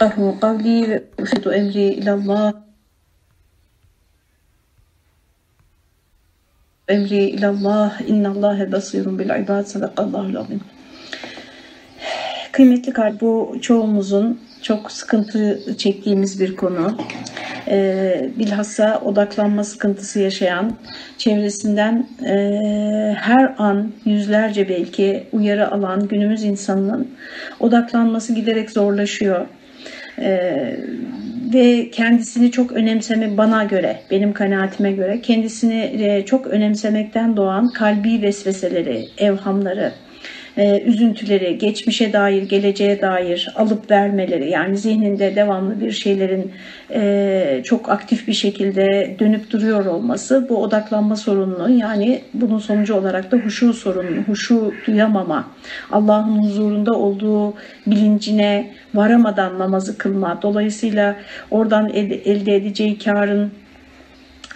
ahu kavli ve ufidu emri ilallah emri ilallah innallâhe basirun bil ibad sadakallahul azim. Kıymetli kalp bu çoğumuzun çok sıkıntı çektiğimiz bir konu. Ee, bilhassa odaklanma sıkıntısı yaşayan, çevresinden e, her an yüzlerce belki uyarı alan günümüz insanının odaklanması giderek zorlaşıyor. Ee, ve kendisini çok önemseme bana göre, benim kanaatime göre kendisini e, çok önemsemekten doğan kalbi vesveseleri, evhamları, e, üzüntüleri, geçmişe dair, geleceğe dair alıp vermeleri yani zihninde devamlı bir şeylerin e, çok aktif bir şekilde dönüp duruyor olması bu odaklanma sorununu yani bunun sonucu olarak da huşu sorununu, huşu duyamama, Allah'ın huzurunda olduğu bilincine varamadan namazı kılma, dolayısıyla oradan elde edeceği karın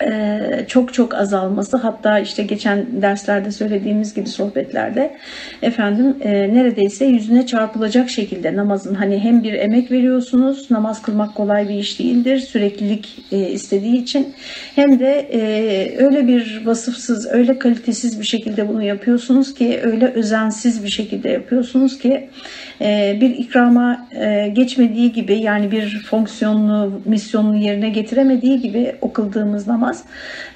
ee, çok çok azalması hatta işte geçen derslerde söylediğimiz gibi sohbetlerde efendim e, neredeyse yüzüne çarpılacak şekilde namazın hani hem bir emek veriyorsunuz namaz kılmak kolay bir iş değildir süreklilik e, istediği için hem de e, öyle bir vasıfsız öyle kalitesiz bir şekilde bunu yapıyorsunuz ki öyle özensiz bir şekilde yapıyorsunuz ki bir ikrama e, geçmediği gibi yani bir fonksiyonlu misyonunu yerine getiremediği gibi okıldığımız namaz olmaz.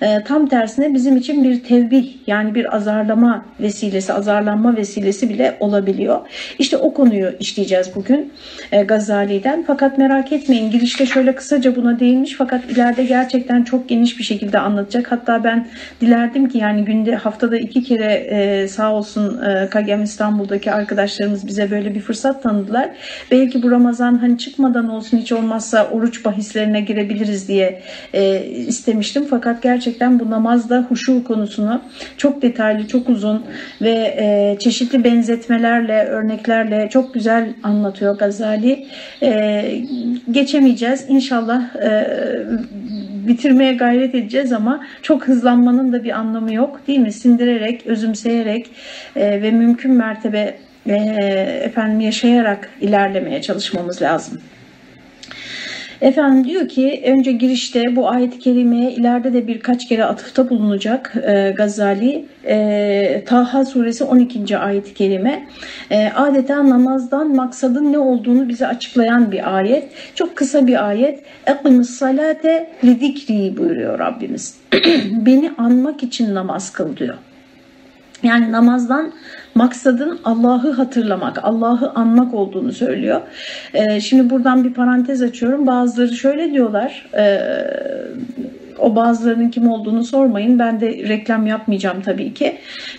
E, tam tersine bizim için bir tevbih yani bir azarlama vesilesi, azarlanma vesilesi bile olabiliyor. İşte o konuyu işleyeceğiz bugün e, Gazali'den. Fakat merak etmeyin girişte şöyle kısaca buna değinmiş fakat ileride gerçekten çok geniş bir şekilde anlatacak. Hatta ben dilerdim ki yani günde haftada iki kere sağ olsun Kagem İstanbul'daki arkadaşlarımız bize böyle bir fırsat tanıdılar. Belki bu Ramazan hani çıkmadan olsun hiç olmazsa oruç bahislerine girebiliriz diye e, istemiştim fakat gerçekten bu namazda huşu konusunu çok detaylı, çok uzun ve e, çeşitli benzetmelerle, örneklerle çok güzel anlatıyor Gazali. E, geçemeyeceğiz. İnşallah e, bitirmeye gayret edeceğiz ama çok hızlanmanın da bir anlamı yok değil mi? Sindirerek, özümseyerek e, ve mümkün mertebe e, efendim yaşayarak ilerlemeye çalışmamız lazım. Efendim diyor ki önce girişte bu ayet-i kerimeye ileride de birkaç kere atıfta bulunacak e, Gazali. E, Taha suresi 12. ayet-i kerime. E, adeta namazdan maksadın ne olduğunu bize açıklayan bir ayet. Çok kısa bir ayet. Eklimus salate zikri buyuruyor Rabbimiz. Beni anmak için namaz kıl diyor. Yani namazdan maksadın Allah'ı hatırlamak, Allah'ı anmak olduğunu söylüyor. Ee, şimdi buradan bir parantez açıyorum. Bazıları şöyle diyorlar. E, o bazılarının kim olduğunu sormayın. Ben de reklam yapmayacağım tabii ki.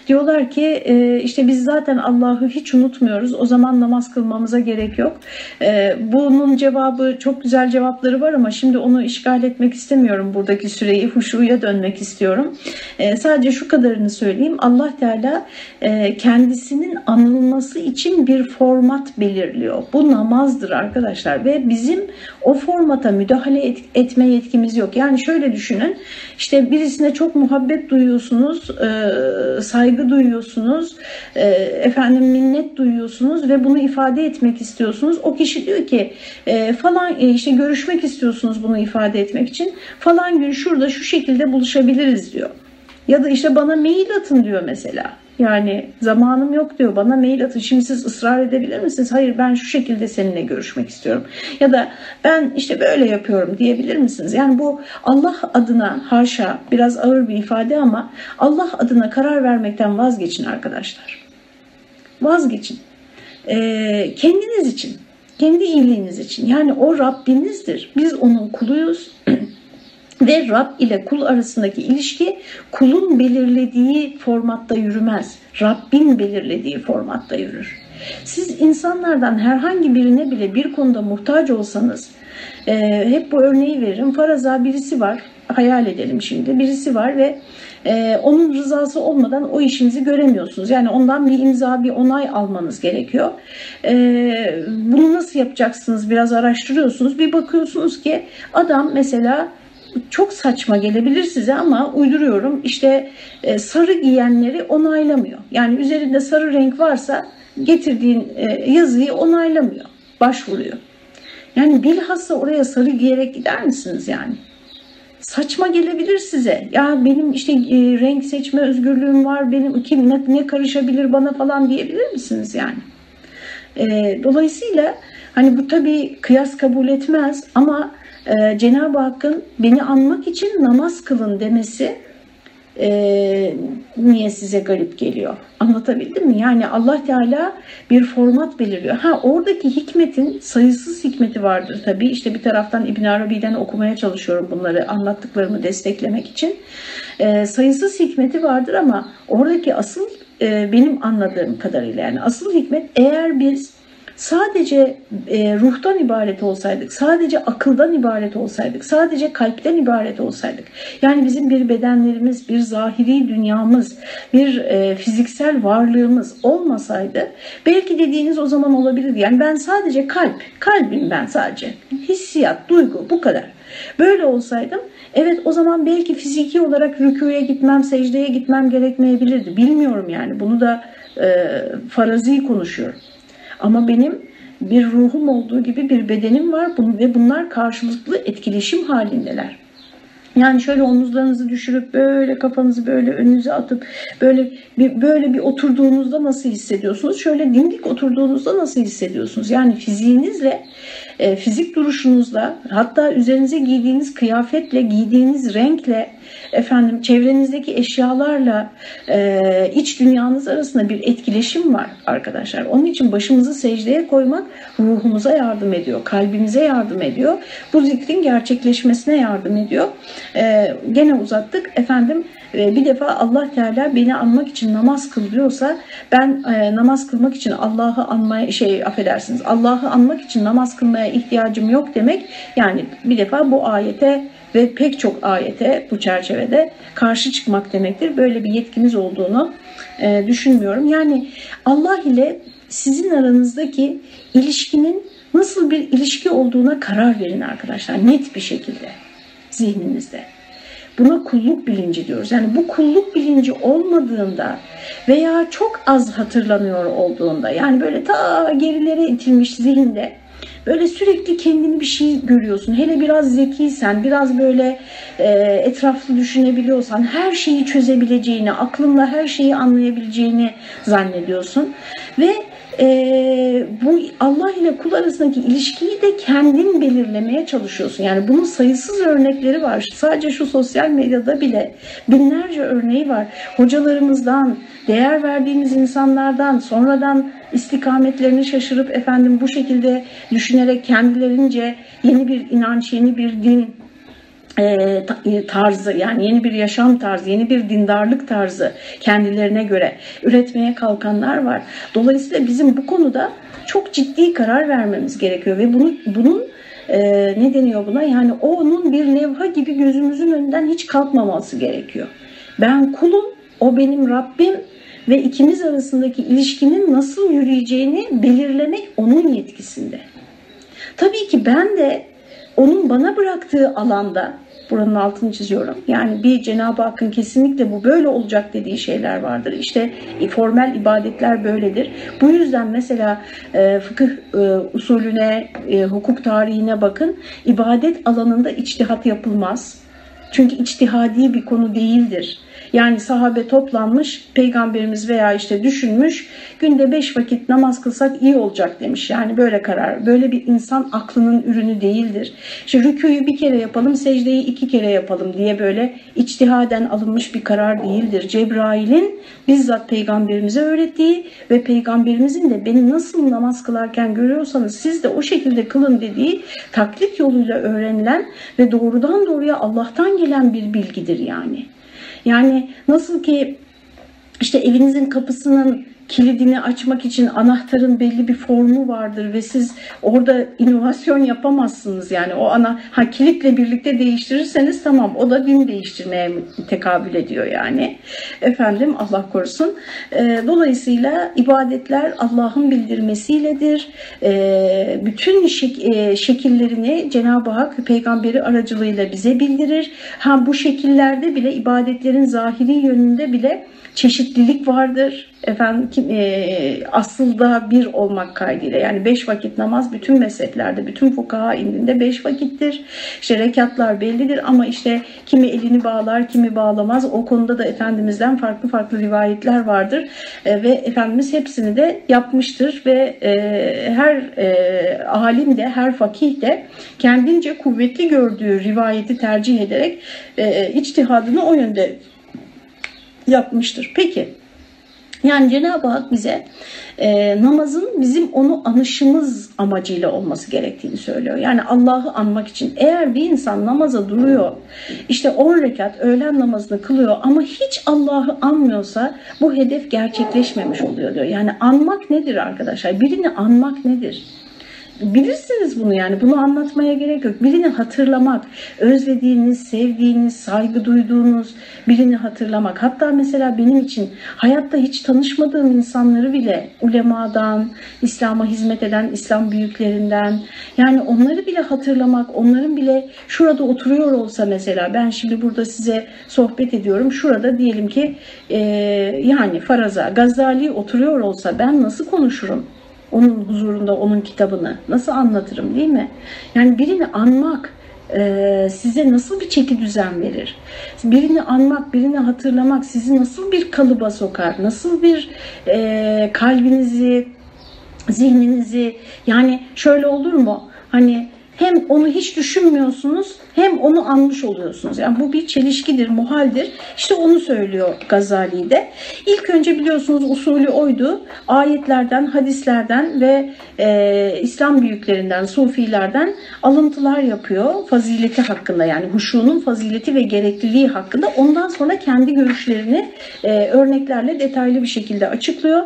Diyorlar ki e, işte biz zaten Allah'ı hiç unutmuyoruz. O zaman namaz kılmamıza gerek yok. E, bunun cevabı çok güzel cevapları var ama şimdi onu işgal etmek istemiyorum buradaki süreyi. Huşuya dönmek istiyorum. E, sadece şu kadarını söyleyeyim. Allah Teala kendisinin anılması için bir format belirliyor. Bu namazdır arkadaşlar ve bizim o formata müdahale et, etme yetkimiz yok. Yani şöyle düşünün işte birisine çok muhabbet duyuyorsunuz, e, saygı duyuyorsunuz, e, efendim minnet duyuyorsunuz ve bunu ifade etmek istiyorsunuz. O kişi diyor ki e, falan e, işte görüşmek istiyorsunuz bunu ifade etmek için falan gün şurada şu şekilde buluşabiliriz diyor. Ya da işte bana mail atın diyor mesela. Yani zamanım yok diyor bana mail atın. Şimdi siz ısrar edebilir misiniz? Hayır ben şu şekilde seninle görüşmek istiyorum. Ya da ben işte böyle yapıyorum diyebilir misiniz? Yani bu Allah adına haşa biraz ağır bir ifade ama Allah adına karar vermekten vazgeçin arkadaşlar. Vazgeçin. Ee, kendiniz için. Kendi iyiliğiniz için. Yani o Rabbinizdir. Biz onun kuluyuz. Ve Rab ile kul arasındaki ilişki kulun belirlediği formatta yürümez. Rabbin belirlediği formatta yürür. Siz insanlardan herhangi birine bile bir konuda muhtaç olsanız, e, hep bu örneği veririm. Faraza birisi var, hayal edelim şimdi. Birisi var ve e, onun rızası olmadan o işinizi göremiyorsunuz. Yani ondan bir imza, bir onay almanız gerekiyor. E, bunu nasıl yapacaksınız? Biraz araştırıyorsunuz. Bir bakıyorsunuz ki adam mesela çok saçma gelebilir size ama uyduruyorum. İşte e, sarı giyenleri onaylamıyor. Yani üzerinde sarı renk varsa getirdiğin e, yazıyı onaylamıyor. Başvuruyor. Yani bilhassa oraya sarı giyerek gider misiniz yani? Saçma gelebilir size. Ya benim işte e, renk seçme özgürlüğüm var, benim kim ne, ne karışabilir bana falan diyebilir misiniz yani? Dolayısıyla hani bu tabii kıyas kabul etmez ama e, Cenab-ı Hakk'ın beni anmak için namaz kılın demesi e, niye size garip geliyor? Anlatabildim mi? Yani Allah Teala bir format belirliyor. Ha oradaki hikmetin sayısız hikmeti vardır tabii. İşte bir taraftan İbn Arabi'den okumaya çalışıyorum bunları anlattıklarımı desteklemek için. E, sayısız hikmeti vardır ama oradaki asıl e, benim anladığım kadarıyla yani asıl hikmet eğer biz sadece e, ruhtan ibaret olsaydık, sadece akıldan ibaret olsaydık, sadece kalpten ibaret olsaydık, yani bizim bir bedenlerimiz, bir zahiri dünyamız, bir e, fiziksel varlığımız olmasaydı, belki dediğiniz o zaman olabilirdi. Yani ben sadece kalp, kalbim ben sadece, hissiyat, duygu bu kadar. Böyle olsaydım evet o zaman belki fiziki olarak rüküye gitmem, secdeye gitmem gerekmeyebilirdi. Bilmiyorum yani bunu da e, farazi konuşuyorum. Ama benim bir ruhum olduğu gibi bir bedenim var ve bunlar karşılıklı etkileşim halindeler. Yani şöyle omuzlarınızı düşürüp böyle kafanızı böyle önünüze atıp böyle bir, böyle bir oturduğunuzda nasıl hissediyorsunuz? Şöyle dimdik oturduğunuzda nasıl hissediyorsunuz? Yani fiziğinizle, e, fizik duruşunuzla, hatta üzerinize giydiğiniz kıyafetle, giydiğiniz renkle, efendim çevrenizdeki eşyalarla e, iç dünyanız arasında bir etkileşim var arkadaşlar. Onun için başımızı secdeye koymak ruhumuza yardım ediyor, kalbimize yardım ediyor. Bu zikrin gerçekleşmesine yardım ediyor. E, gene uzattık efendim e, bir defa Allah Teala beni anmak için namaz kılıyorsa ben e, namaz kılmak için Allah'ı anmaya şey affedersiniz Allah'ı anmak için namaz kılmaya ihtiyacım yok demek yani bir defa bu ayete ve pek çok ayete bu çerçevede karşı çıkmak demektir. Böyle bir yetkimiz olduğunu e, düşünmüyorum. Yani Allah ile sizin aranızdaki ilişkinin nasıl bir ilişki olduğuna karar verin arkadaşlar net bir şekilde zihninizde. Buna kulluk bilinci diyoruz. Yani bu kulluk bilinci olmadığında veya çok az hatırlanıyor olduğunda yani böyle ta gerilere itilmiş zihinde Böyle sürekli kendini bir şey görüyorsun. Hele biraz zekiysen, biraz böyle e, etraflı düşünebiliyorsan, her şeyi çözebileceğini, aklınla her şeyi anlayabileceğini zannediyorsun. Ve e, bu Allah ile kul arasındaki ilişkiyi de kendin belirlemeye çalışıyorsun. Yani bunun sayısız örnekleri var. Sadece şu sosyal medyada bile binlerce örneği var. Hocalarımızdan, değer verdiğimiz insanlardan, sonradan istikametlerini şaşırıp efendim bu şekilde düşünerek kendilerince yeni bir inanç, yeni bir din tarzı yani yeni bir yaşam tarzı, yeni bir dindarlık tarzı kendilerine göre üretmeye kalkanlar var. Dolayısıyla bizim bu konuda çok ciddi karar vermemiz gerekiyor ve bunu, bunun e, ne deniyor buna? Yani onun bir levha gibi gözümüzün önünden hiç kalkmaması gerekiyor. Ben kulum, o benim Rabbim ve ikimiz arasındaki ilişkinin nasıl yürüyeceğini belirlemek onun yetkisinde. Tabii ki ben de onun bana bıraktığı alanda buranın altını çiziyorum. Yani bir Cenab-ı Hakk'ın kesinlikle bu böyle olacak dediği şeyler vardır. İşte formel ibadetler böyledir. Bu yüzden mesela e, fıkıh e, usulüne, e, hukuk tarihine bakın. İbadet alanında içtihat yapılmaz. Çünkü içtihadi bir konu değildir. Yani sahabe toplanmış, peygamberimiz veya işte düşünmüş, günde beş vakit namaz kılsak iyi olacak demiş. Yani böyle karar, böyle bir insan aklının ürünü değildir. İşte rüküyü bir kere yapalım, secdeyi iki kere yapalım diye böyle içtihaden alınmış bir karar değildir. Cebrail'in bizzat peygamberimize öğrettiği ve peygamberimizin de beni nasıl namaz kılarken görüyorsanız siz de o şekilde kılın dediği taklit yoluyla öğrenilen ve doğrudan doğruya Allah'tan gelen bir bilgidir yani. Yani nasıl ki işte evinizin kapısının kilidini açmak için anahtarın belli bir formu vardır ve siz orada inovasyon yapamazsınız. Yani o ana ha kilitle birlikte değiştirirseniz tamam o da din değiştirmeye tekabül ediyor yani. Efendim Allah korusun. E, dolayısıyla ibadetler Allah'ın bildirmesiyledir. E, bütün şek e, şekillerini Cenab-ı Hak peygamberi aracılığıyla bize bildirir. Ha bu şekillerde bile ibadetlerin zahiri yönünde bile çeşitlilik vardır. Efendim e, aslında bir olmak kaydıyla yani beş vakit namaz bütün mezheplerde bütün fukaha indinde beş vakittir. İşte rekatlar bellidir ama işte kimi elini bağlar kimi bağlamaz o konuda da Efendimiz'den farklı farklı rivayetler vardır e, ve Efendimiz hepsini de yapmıştır ve e, her e, alim de her fakih de kendince kuvvetli gördüğü rivayeti tercih ederek e, içtihadını o yönde yapmıştır. Peki yani Cenab-ı Hak bize e, namazın bizim onu anışımız amacıyla olması gerektiğini söylüyor. Yani Allah'ı anmak için eğer bir insan namaza duruyor işte 10 rekat öğlen namazını kılıyor ama hiç Allah'ı anmıyorsa bu hedef gerçekleşmemiş oluyor diyor. Yani anmak nedir arkadaşlar? Birini anmak nedir? Bilirsiniz bunu yani bunu anlatmaya gerek yok. Birini hatırlamak, özlediğiniz, sevdiğiniz, saygı duyduğunuz birini hatırlamak. Hatta mesela benim için hayatta hiç tanışmadığım insanları bile ulemadan, İslam'a hizmet eden İslam büyüklerinden yani onları bile hatırlamak, onların bile şurada oturuyor olsa mesela ben şimdi burada size sohbet ediyorum. Şurada diyelim ki e, yani faraza Gazali oturuyor olsa ben nasıl konuşurum? Onun huzurunda onun kitabını nasıl anlatırım değil mi? Yani birini anmak e, size nasıl bir çeki düzen verir? Birini anmak, birini hatırlamak sizi nasıl bir kalıba sokar? Nasıl bir e, kalbinizi, zihninizi yani şöyle olur mu? Hani hem onu hiç düşünmüyorsunuz hem onu anmış oluyorsunuz. Yani bu bir çelişkidir, muhaldir. İşte onu söylüyor Gazali'de. İlk önce biliyorsunuz usulü oydu. Ayetlerden, hadislerden ve e, İslam büyüklerinden, sufilerden alıntılar yapıyor. Fazileti hakkında yani huşunun fazileti ve gerekliliği hakkında. Ondan sonra kendi görüşlerini e, örneklerle detaylı bir şekilde açıklıyor.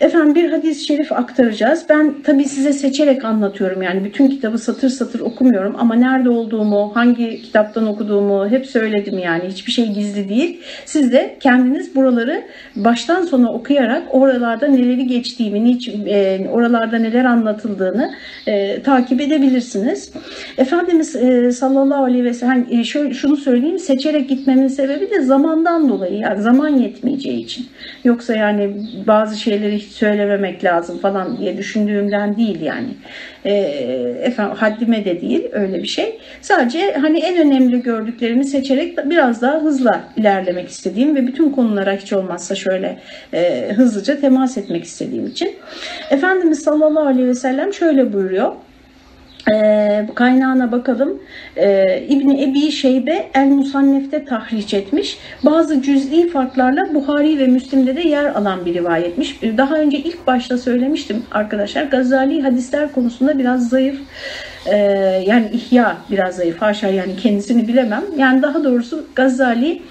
Efendim bir hadis-i şerif aktaracağız. Ben tabii size seçerek anlatıyorum yani bütün kitabı satır satır okumuyorum ama nerede olduğumu, hangi kitaptan okuduğumu hep söyledim yani hiçbir şey gizli değil. Siz de kendiniz buraları baştan sona okuyarak oralarda neleri geçtiğimi, niçin, e, oralarda neler anlatıldığını e, takip edebilirsiniz. Efendimiz e, sallallahu aleyhi ve sellem e, şöyle, şunu söyleyeyim seçerek gitmemin sebebi de zamandan dolayı yani zaman yetmeyeceği için. Yoksa yani bazı şeyleri söylememek lazım falan diye düşündüğümden değil yani. E, efendim haddime de değil öyle bir şey. Sadece hani en önemli gördüklerimi seçerek biraz daha hızla ilerlemek istediğim ve bütün konulara hiç olmazsa şöyle e, hızlıca temas etmek istediğim için. Efendimiz sallallahu aleyhi ve sellem şöyle buyuruyor. E, kaynağına bakalım. E, İbni Ebi Şeybe El Musannef'te tahriç etmiş. Bazı cüz'i farklarla Buhari ve Müslim'de de yer alan bir rivayetmiş. Daha önce ilk başta söylemiştim arkadaşlar. Gazali hadisler konusunda biraz zayıf. E, yani ihya biraz zayıf. Haşa yani kendisini bilemem. Yani daha doğrusu Gazali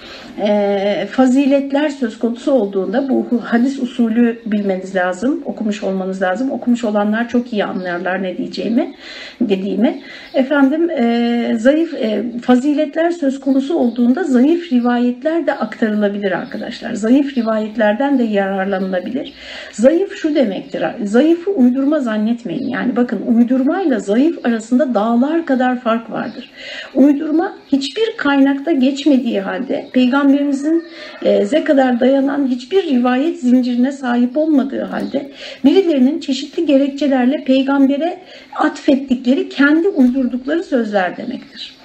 e, faziletler söz konusu olduğunda bu hadis usulü bilmeniz lazım. Okumuş olmanız lazım. Okumuş olanlar çok iyi anlarlar ne diyeceğimi dediğimi. Efendim e, zayıf e, faziletler söz konusu olduğunda zayıf rivayetler de aktarılabilir arkadaşlar. Zayıf rivayetlerden de yararlanılabilir. Zayıf şu demektir. Zayıfı uydurma zannetmeyin. Yani bakın uydurmayla zayıf arasında dağlar kadar fark vardır. Uydurma hiçbir kaynakta geçmediği halde peygamberimizin e, ze kadar dayanan hiçbir rivayet zincirine sahip olmadığı halde birilerinin çeşitli gerekçelerle peygambere atfettikleri kendi uydurdukları sözler demektir.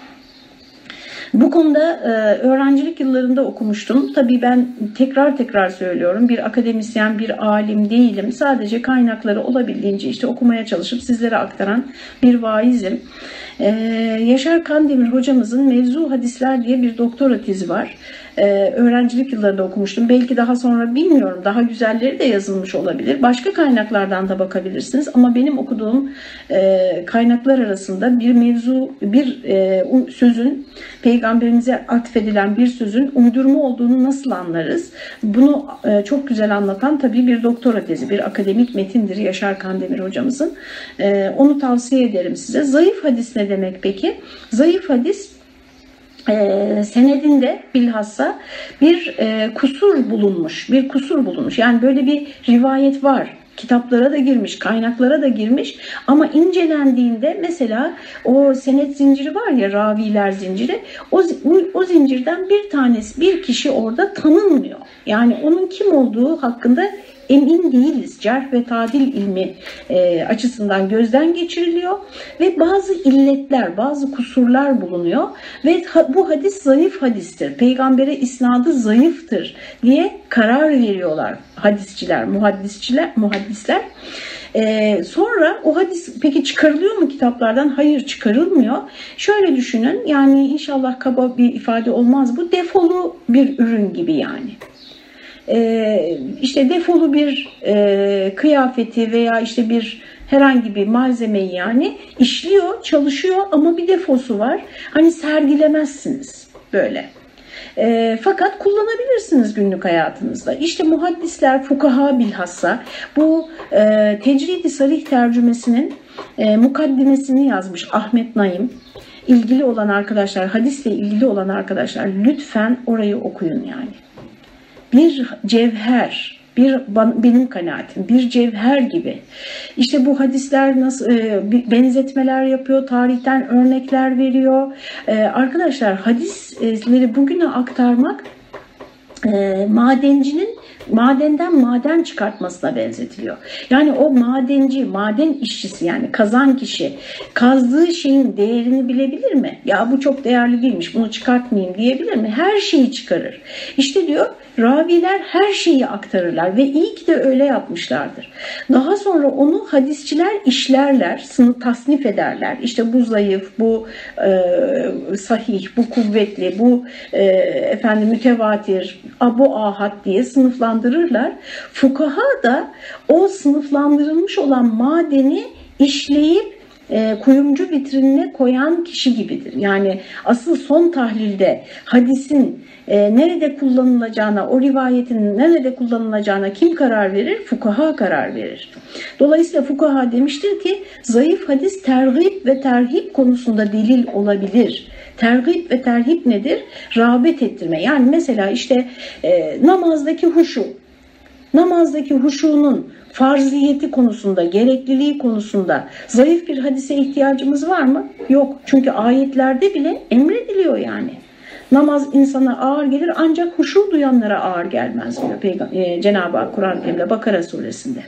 Bu konuda e, öğrencilik yıllarında okumuştum. Tabii ben tekrar tekrar söylüyorum. Bir akademisyen, bir alim değilim. Sadece kaynakları olabildiğince işte okumaya çalışıp sizlere aktaran bir vaizim. Ee, Yaşar Kandemir hocamızın Mevzu Hadisler diye bir doktora tezi var. Ee, öğrencilik yıllarında okumuştum. Belki daha sonra bilmiyorum. Daha güzelleri de yazılmış olabilir. Başka kaynaklardan da bakabilirsiniz. Ama benim okuduğum e, kaynaklar arasında bir mevzu, bir e, sözün peygamberimize atfedilen bir sözün uydurma olduğunu nasıl anlarız? Bunu e, çok güzel anlatan tabii bir doktora tezi, bir akademik metindir Yaşar Kandemir hocamızın. E, onu tavsiye ederim size. Zayıf hadis ne demek peki? Zayıf hadis e, senedinde bilhassa bir e, kusur bulunmuş, bir kusur bulunmuş. Yani böyle bir rivayet var kitaplara da girmiş, kaynaklara da girmiş ama incelendiğinde mesela o senet zinciri var ya raviler zinciri o, o zincirden bir tanesi bir kişi orada tanınmıyor. Yani onun kim olduğu hakkında emin değiliz. Cerh ve tadil ilmi e, açısından gözden geçiriliyor ve bazı illetler, bazı kusurlar bulunuyor ve ha, bu hadis zayıf hadistir. Peygambere isnadı zayıftır diye karar veriyorlar hadisçiler, muhaddisçiler, muhaddisler. Ee, sonra o hadis peki çıkarılıyor mu kitaplardan? Hayır çıkarılmıyor. Şöyle düşünün yani inşallah kaba bir ifade olmaz bu defolu bir ürün gibi yani. Ee, işte defolu bir e, kıyafeti veya işte bir herhangi bir malzemeyi yani işliyor, çalışıyor ama bir defosu var. Hani sergilemezsiniz böyle. E, fakat kullanabilirsiniz günlük hayatınızda. İşte muhaddisler, fukaha bilhassa bu e, tecridi sarih tercümesinin e, mukaddimesini yazmış Ahmet Naim. İlgili olan arkadaşlar, hadisle ilgili olan arkadaşlar lütfen orayı okuyun yani. Bir cevher, bir benim kanaatim bir cevher gibi. İşte bu hadisler nasıl e, benzetmeler yapıyor, tarihten örnekler veriyor. E, arkadaşlar hadisleri bugüne aktarmak e, madencinin madenden maden çıkartmasına benzetiliyor. Yani o madenci, maden işçisi yani kazan kişi kazdığı şeyin değerini bilebilir mi? Ya bu çok değerli değilmiş bunu çıkartmayayım diyebilir mi? Her şeyi çıkarır. İşte diyor raviler her şeyi aktarırlar ve iyi ki de öyle yapmışlardır. Daha sonra onu hadisçiler işlerler, sınıf tasnif ederler. İşte bu zayıf, bu e, sahih, bu kuvvetli, bu e, efendim mütevatir, bu ahad diye sınıflandırırlar. Fukaha da o sınıflandırılmış olan madeni işleyip e, kuyumcu vitrinine koyan kişi gibidir. Yani asıl son tahlilde hadisin e, nerede kullanılacağına, o rivayetin nerede kullanılacağına kim karar verir? Fukaha karar verir. Dolayısıyla fukaha demiştir ki zayıf hadis terhip ve terhip konusunda delil olabilir. Tergip ve terhip nedir? Rağbet ettirme. Yani mesela işte e, namazdaki huşu. Namazdaki huşunun farziyeti konusunda, gerekliliği konusunda zayıf bir hadise ihtiyacımız var mı? Yok. Çünkü ayetlerde bile emrediliyor yani. Namaz insana ağır gelir ancak huşu duyanlara ağır gelmez diyor e, Cenab-ı Hak Kur'an-ı Kerim'de Bakara suresinde.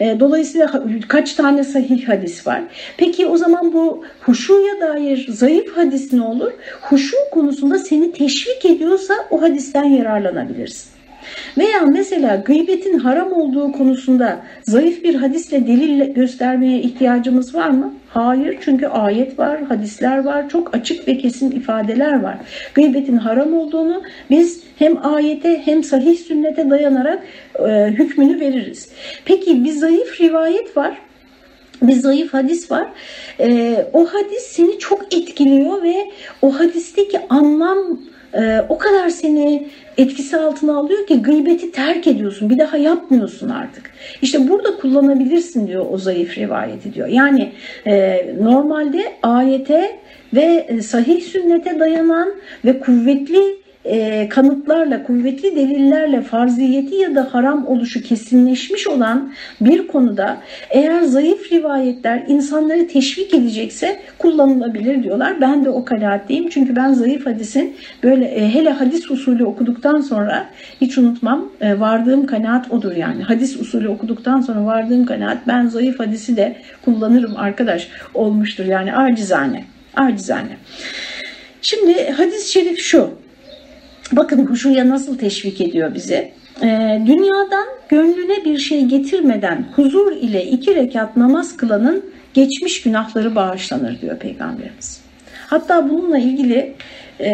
E, dolayısıyla kaç tane sahih hadis var? Peki o zaman bu huşuya dair zayıf hadis ne olur? Huşu konusunda seni teşvik ediyorsa o hadisten yararlanabilirsin. Veya mesela gıybetin haram olduğu konusunda zayıf bir hadisle delil göstermeye ihtiyacımız var mı? Hayır çünkü ayet var, hadisler var, çok açık ve kesin ifadeler var. Gıybetin haram olduğunu biz hem ayete hem sahih sünnete dayanarak e, hükmünü veririz. Peki bir zayıf rivayet var bir zayıf hadis var. E, o hadis seni çok etkiliyor ve o hadisteki anlam e, o kadar seni etkisi altına alıyor ki gıybeti terk ediyorsun. Bir daha yapmıyorsun artık. İşte burada kullanabilirsin diyor o zayıf rivayeti diyor. Yani e, normalde ayete ve sahih sünnete dayanan ve kuvvetli e, kanıtlarla, kuvvetli delillerle farziyeti ya da haram oluşu kesinleşmiş olan bir konuda eğer zayıf rivayetler insanları teşvik edecekse kullanılabilir diyorlar. Ben de o kanaatteyim. Çünkü ben zayıf hadisin böyle e, hele hadis usulü okuduktan sonra hiç unutmam e, vardığım kanaat odur yani. Hadis usulü okuduktan sonra vardığım kanaat ben zayıf hadisi de kullanırım arkadaş olmuştur yani acizane. Acizane. Şimdi hadis-i şerif şu. Bakın huşuya nasıl teşvik ediyor bizi. Ee, dünyadan gönlüne bir şey getirmeden huzur ile iki rekat namaz kılanın geçmiş günahları bağışlanır diyor Peygamberimiz. Hatta bununla ilgili e,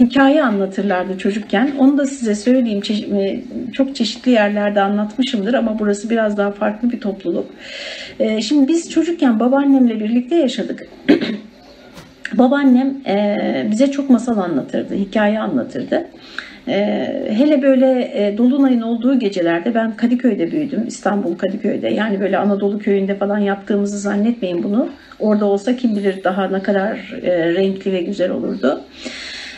hikaye anlatırlardı çocukken. Onu da size söyleyeyim. Çeşit, e, çok çeşitli yerlerde anlatmışımdır ama burası biraz daha farklı bir topluluk. E, şimdi biz çocukken babaannemle birlikte yaşadık. Babaannem e, bize çok masal anlatırdı, hikaye anlatırdı. E, hele böyle e, Dolunay'ın olduğu gecelerde ben Kadıköy'de büyüdüm. İstanbul Kadıköy'de. Yani böyle Anadolu köyünde falan yaptığımızı zannetmeyin bunu. Orada olsa kim bilir daha ne kadar e, renkli ve güzel olurdu.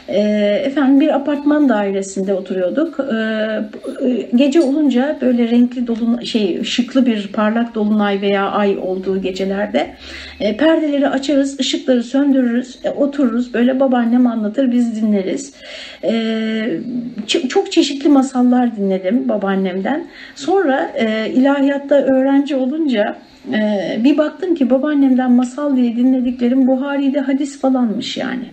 E, efendim bir apartman dairesinde oturuyorduk. E, e, gece olunca böyle renkli dolun şey ışıklı bir parlak dolunay veya ay olduğu gecelerde e, perdeleri açarız, ışıkları söndürürüz, e, otururuz. Böyle babaannem anlatır, biz dinleriz. E, çok çeşitli masallar dinledim babaannemden. Sonra e, ilahiyatta öğrenci olunca ee, bir baktım ki babaannemden masal diye dinlediklerim Buhari'de hadis falanmış yani.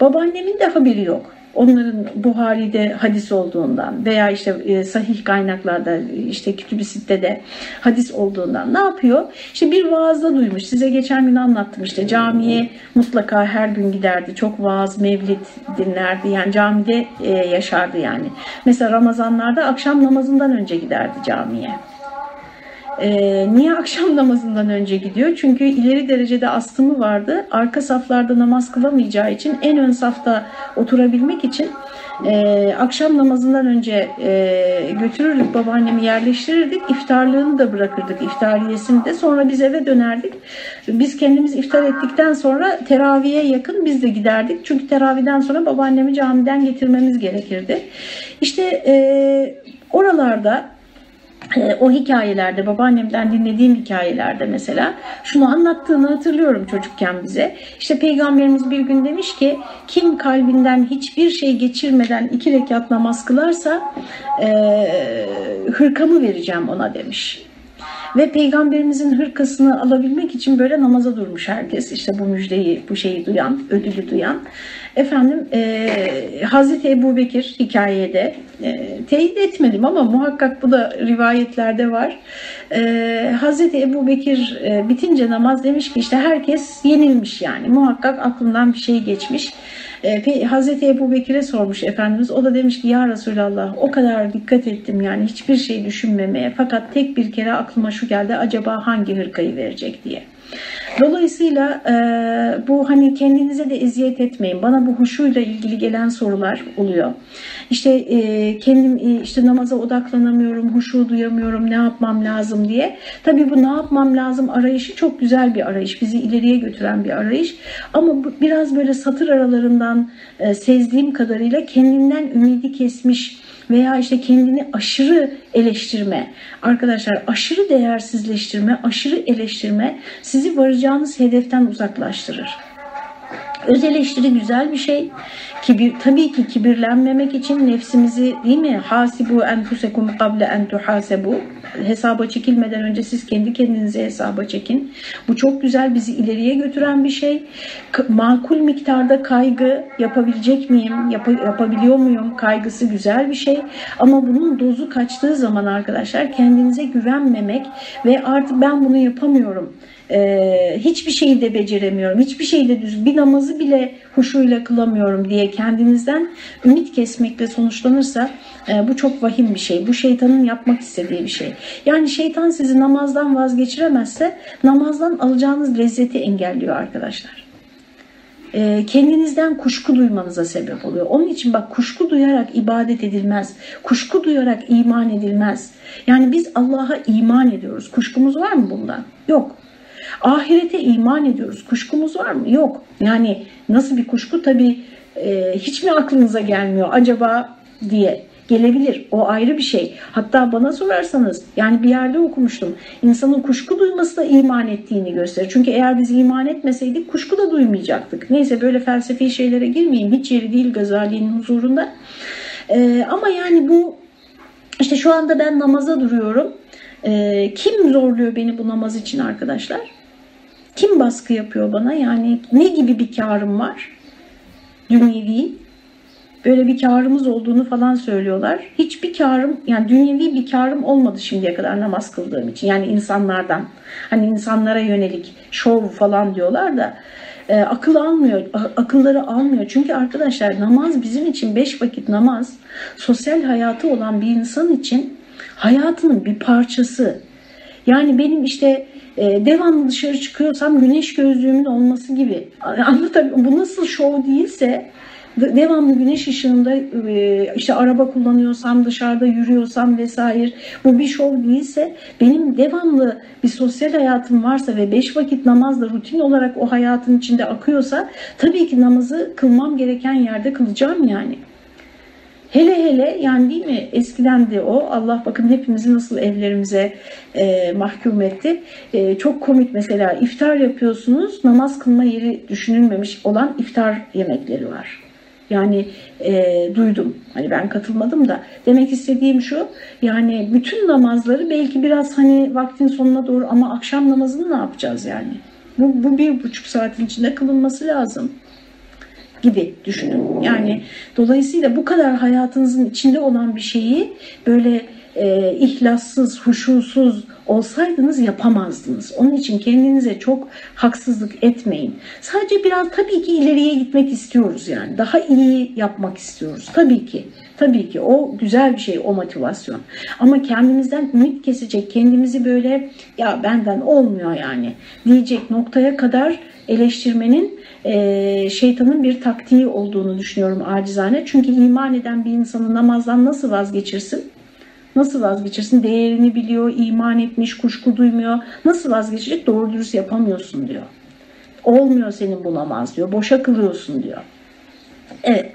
Babaannemin de haberi yok. Onların Buhari'de hadis olduğundan veya işte e, sahih kaynaklarda işte kütüb-i hadis olduğundan ne yapıyor? İşte bir vaazda duymuş. Size geçen gün anlattım işte camiye mutlaka her gün giderdi. Çok vaaz, mevlid dinlerdi. Yani camide e, yaşardı yani. Mesela Ramazanlarda akşam namazından önce giderdi camiye. E, niye akşam namazından önce gidiyor? Çünkü ileri derecede astımı vardı. Arka saflarda namaz kılamayacağı için en ön safta oturabilmek için e, akşam namazından önce e, götürürdük babaannemi yerleştirirdik. İftarlığını da bırakırdık iftariyesini de. Sonra biz eve dönerdik. Biz kendimiz iftar ettikten sonra teraviye yakın biz de giderdik. Çünkü teraviden sonra babaannemi camiden getirmemiz gerekirdi. İşte e, oralarda ee, o hikayelerde babaannemden dinlediğim hikayelerde mesela şunu anlattığını hatırlıyorum çocukken bize. İşte peygamberimiz bir gün demiş ki kim kalbinden hiçbir şey geçirmeden iki rekat namaz kılarsa e, hırkamı vereceğim ona demiş. Ve peygamberimizin hırkasını alabilmek için böyle namaza durmuş herkes. İşte bu müjdeyi, bu şeyi duyan, ödülü duyan. Efendim e, Hazreti Ebu Bekir hikayede e, teyit etmedim ama muhakkak bu da rivayetlerde var. E, Hazreti Ebu Bekir e, bitince namaz demiş ki işte herkes yenilmiş yani muhakkak aklından bir şey geçmiş. E, Hazreti Ebu Bekir'e sormuş Efendimiz. O da demiş ki ya Resulallah o kadar dikkat ettim yani hiçbir şey düşünmemeye. Fakat tek bir kere aklıma şu geldi acaba hangi hırkayı verecek diye. Dolayısıyla e, bu hani kendinize de eziyet etmeyin. Bana bu huşuyla ilgili gelen sorular oluyor. İşte e, kendim e, işte namaza odaklanamıyorum, huşu duyamıyorum, ne yapmam lazım diye. Tabii bu ne yapmam lazım arayışı çok güzel bir arayış. Bizi ileriye götüren bir arayış. Ama bu, biraz böyle satır aralarından e, sezdiğim kadarıyla kendinden ümidi kesmiş veya işte kendini aşırı eleştirme, arkadaşlar aşırı değersizleştirme, aşırı eleştirme sizi varacağınız hedeften uzaklaştırır. Öz eleştiri güzel bir şey. Kibir, tabii ki kibirlenmemek için nefsimizi değil mi? Hasibu enfusekum kable en tuhasebu. Hesaba çekilmeden önce siz kendi kendinize hesaba çekin. Bu çok güzel bizi ileriye götüren bir şey. Makul miktarda kaygı yapabilecek miyim? Yap yapabiliyor muyum? Kaygısı güzel bir şey. Ama bunun dozu kaçtığı zaman arkadaşlar kendinize güvenmemek ve artık ben bunu yapamıyorum ee, hiçbir şeyi de beceremiyorum, hiçbir şeyi de düz, bir namazı bile huşuyla kılamıyorum diye kendinizden ümit kesmekle sonuçlanırsa e, bu çok vahim bir şey. Bu şeytanın yapmak istediği bir şey. Yani şeytan sizi namazdan vazgeçiremezse namazdan alacağınız lezzeti engelliyor arkadaşlar e, kendinizden kuşku duymanıza sebep oluyor. Onun için bak kuşku duyarak ibadet edilmez. Kuşku duyarak iman edilmez. Yani biz Allah'a iman ediyoruz. Kuşkumuz var mı bundan? Yok. Ahirete iman ediyoruz. Kuşkumuz var mı? Yok. Yani nasıl bir kuşku? Tabii e, hiç mi aklınıza gelmiyor acaba diye gelebilir. O ayrı bir şey. Hatta bana sorarsanız yani bir yerde okumuştum. İnsanın kuşku duyması da iman ettiğini gösterir. Çünkü eğer biz iman etmeseydik kuşku da duymayacaktık. Neyse böyle felsefi şeylere girmeyeyim. Hiç yeri değil Gazali'nin huzurunda. Ee, ama yani bu işte şu anda ben namaza duruyorum. Ee, kim zorluyor beni bu namaz için arkadaşlar? Kim baskı yapıyor bana? Yani ne gibi bir karım var? Dünyevi. Böyle bir karımız olduğunu falan söylüyorlar. Hiçbir karım yani dünyevi bir karım olmadı şimdiye kadar namaz kıldığım için. Yani insanlardan. Hani insanlara yönelik şov falan diyorlar da e, akıl almıyor, akılları almıyor. Çünkü arkadaşlar namaz bizim için beş vakit namaz sosyal hayatı olan bir insan için hayatının bir parçası. Yani benim işte e, devamlı dışarı çıkıyorsam güneş gözlüğümün olması gibi. Anlatabiliyor Bu nasıl şov değilse devamlı güneş ışığında e, işte araba kullanıyorsam, dışarıda yürüyorsam vesaire bu bir şov değilse benim devamlı bir sosyal hayatım varsa ve beş vakit namazla rutin olarak o hayatın içinde akıyorsa tabii ki namazı kılmam gereken yerde kılacağım yani. Hele hele yani değil mi eskiden de o Allah bakın hepimizi nasıl evlerimize e, mahkum etti. E, çok komik mesela iftar yapıyorsunuz namaz kılma yeri düşünülmemiş olan iftar yemekleri var. Yani e, duydum. Hani ben katılmadım da. Demek istediğim şu. Yani bütün namazları belki biraz hani vaktin sonuna doğru ama akşam namazını ne yapacağız yani? Bu, bu bir buçuk saatin içinde kılınması lazım gibi düşünün. Yani dolayısıyla bu kadar hayatınızın içinde olan bir şeyi böyle e, ihlassız, huşusuz olsaydınız yapamazdınız. Onun için kendinize çok haksızlık etmeyin. Sadece biraz tabii ki ileriye gitmek istiyoruz yani. Daha iyi yapmak istiyoruz. Tabii ki. Tabii ki o güzel bir şey o motivasyon. Ama kendimizden ümit kesecek, kendimizi böyle ya benden olmuyor yani diyecek noktaya kadar eleştirmenin e, şeytanın bir taktiği olduğunu düşünüyorum acizane. Çünkü iman eden bir insanı namazdan nasıl vazgeçirsin? Nasıl vazgeçirsin? Değerini biliyor, iman etmiş, kuşku duymuyor. Nasıl vazgeçecek? Doğru dürüst yapamıyorsun diyor. Olmuyor senin bu namaz diyor. Boşa kılıyorsun diyor. Evet.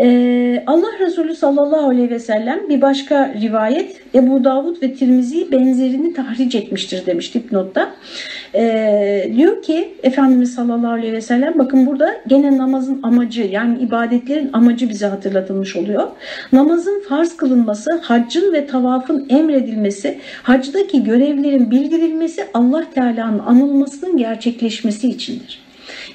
Ee, Allah Resulü sallallahu aleyhi ve sellem bir başka rivayet Ebu Davud ve Tirmizi benzerini tahric etmiştir demiş dipnotta. Ee, diyor ki Efendimiz sallallahu aleyhi ve sellem bakın burada gene namazın amacı yani ibadetlerin amacı bize hatırlatılmış oluyor. Namazın farz kılınması, haccın ve tavafın emredilmesi, hacdaki görevlerin bildirilmesi Allah Teala'nın anılmasının gerçekleşmesi içindir.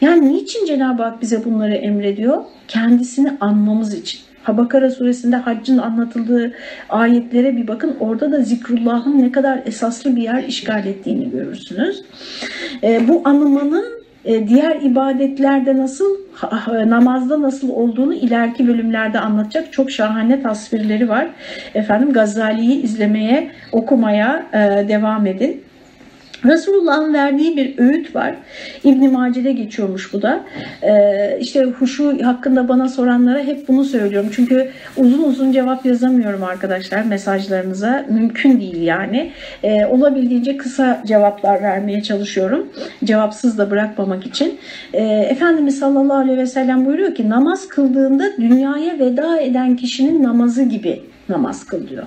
Yani niçin Cenab-ı Hak bize bunları emrediyor? Kendisini anmamız için. Habakara suresinde haccın anlatıldığı ayetlere bir bakın. Orada da zikrullahın ne kadar esaslı bir yer işgal ettiğini görürsünüz. E, bu anımanın e, diğer ibadetlerde nasıl, namazda nasıl olduğunu ileriki bölümlerde anlatacak çok şahane tasvirleri var. Efendim Gazali'yi izlemeye, okumaya e, devam edin. Resulullah'ın verdiği bir öğüt var. İbn Mace'de geçiyormuş bu da. Ee, işte huşu hakkında bana soranlara hep bunu söylüyorum. Çünkü uzun uzun cevap yazamıyorum arkadaşlar mesajlarınıza. Mümkün değil yani. Ee, olabildiğince kısa cevaplar vermeye çalışıyorum. Cevapsız da bırakmamak için. Ee, Efendimiz sallallahu aleyhi ve sellem buyuruyor ki namaz kıldığında dünyaya veda eden kişinin namazı gibi namaz kıl diyor.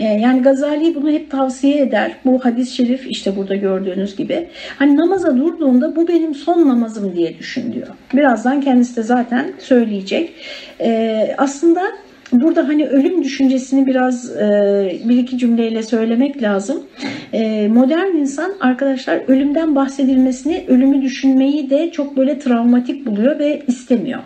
Ee, yani Gazali bunu hep tavsiye eder. Bu hadis-i şerif işte burada gördüğünüz gibi. Hani namaza durduğunda bu benim son namazım diye düşün diyor. Birazdan kendisi de zaten söyleyecek. Ee, aslında Burada hani ölüm düşüncesini biraz e, bir iki cümleyle söylemek lazım. E, modern insan arkadaşlar ölümden bahsedilmesini, ölümü düşünmeyi de çok böyle travmatik buluyor ve istemiyor.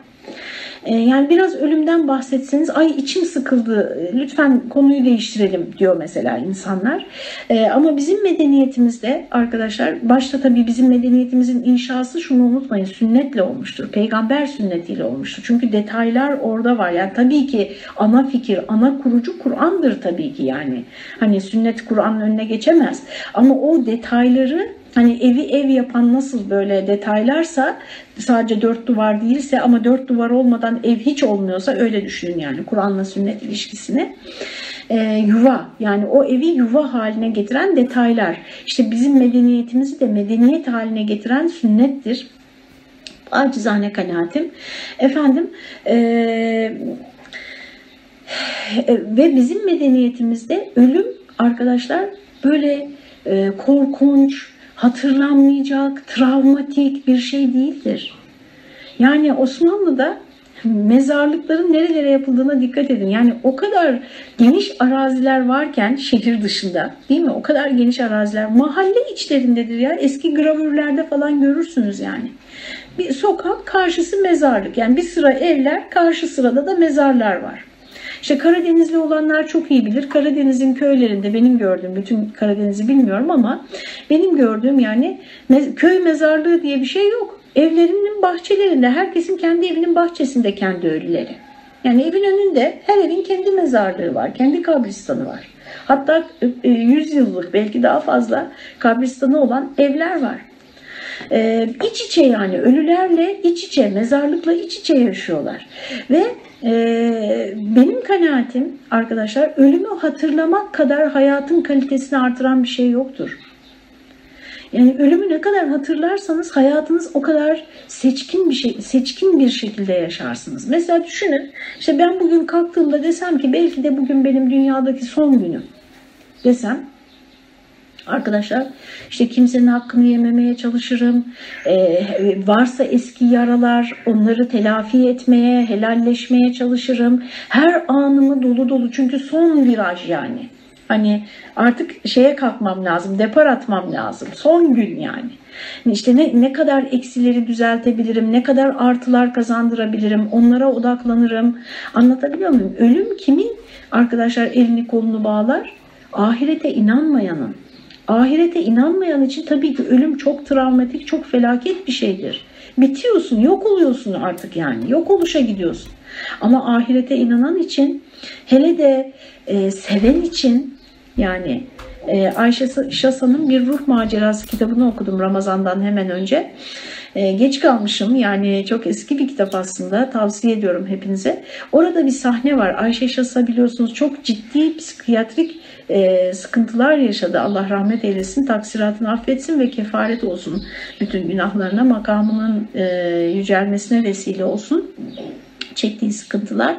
Ee, yani biraz ölümden bahsetseniz ay içim sıkıldı lütfen konuyu değiştirelim diyor mesela insanlar. Ee, ama bizim medeniyetimizde arkadaşlar başta tabii bizim medeniyetimizin inşası şunu unutmayın sünnetle olmuştur. Peygamber sünnetiyle olmuştur. Çünkü detaylar orada var. Yani tabii ki ana fikir, ana kurucu Kur'an'dır tabii ki yani. Hani sünnet Kur'an'ın önüne geçemez. Ama o detayları Hani evi ev yapan nasıl böyle detaylarsa sadece dört duvar değilse ama dört duvar olmadan ev hiç olmuyorsa öyle düşünün yani Kur'an'la sünnet ilişkisini. Ee, yuva yani o evi yuva haline getiren detaylar. İşte bizim medeniyetimizi de medeniyet haline getiren sünnettir. Acizane kanaatim. Efendim e, ve bizim medeniyetimizde ölüm arkadaşlar böyle e, korkunç, hatırlanmayacak, travmatik bir şey değildir. Yani Osmanlı'da mezarlıkların nerelere yapıldığına dikkat edin. Yani o kadar geniş araziler varken şehir dışında değil mi? O kadar geniş araziler mahalle içlerindedir ya. Eski gravürlerde falan görürsünüz yani. Bir sokak karşısı mezarlık. Yani bir sıra evler karşı sırada da mezarlar var. İşte Karadenizli olanlar çok iyi bilir. Karadeniz'in köylerinde benim gördüğüm, bütün Karadeniz'i bilmiyorum ama benim gördüğüm yani köy mezarlığı diye bir şey yok. Evlerinin bahçelerinde, herkesin kendi evinin bahçesinde kendi ölüleri. Yani evin önünde her evin kendi mezarlığı var, kendi kabristanı var. Hatta 100 e, yıllık belki daha fazla kabristanı olan evler var. e, iç içe yani ölülerle iç içe, mezarlıkla iç içe yaşıyorlar. Ve e, benim kanaatim arkadaşlar ölümü hatırlamak kadar hayatın kalitesini artıran bir şey yoktur. Yani ölümü ne kadar hatırlarsanız hayatınız o kadar seçkin bir şey, seçkin bir şekilde yaşarsınız. Mesela düşünün, işte ben bugün kalktığımda desem ki belki de bugün benim dünyadaki son günüm desem Arkadaşlar işte kimsenin hakkını yememeye çalışırım. Ee, varsa eski yaralar onları telafi etmeye, helalleşmeye çalışırım. Her anımı dolu dolu çünkü son viraj yani. Hani artık şeye kalkmam lazım, depar atmam lazım. Son gün yani. İşte ne, ne kadar eksileri düzeltebilirim, ne kadar artılar kazandırabilirim, onlara odaklanırım. Anlatabiliyor muyum? Ölüm kimin arkadaşlar elini kolunu bağlar? Ahirete inanmayanın. Ahirete inanmayan için tabii ki ölüm çok travmatik, çok felaket bir şeydir. Bitiyorsun, yok oluyorsun artık yani. Yok oluşa gidiyorsun. Ama ahirete inanan için, hele de e, seven için yani e, Ayşe Şasa'nın bir ruh macerası kitabını okudum Ramazan'dan hemen önce. E, geç kalmışım yani çok eski bir kitap aslında tavsiye ediyorum hepinize. Orada bir sahne var. Ayşe Şasa biliyorsunuz çok ciddi psikiyatrik e, sıkıntılar yaşadı. Allah rahmet eylesin, taksiratını affetsin ve kefaret olsun. Bütün günahlarına makamının e, yücelmesine vesile olsun çektiği sıkıntılar.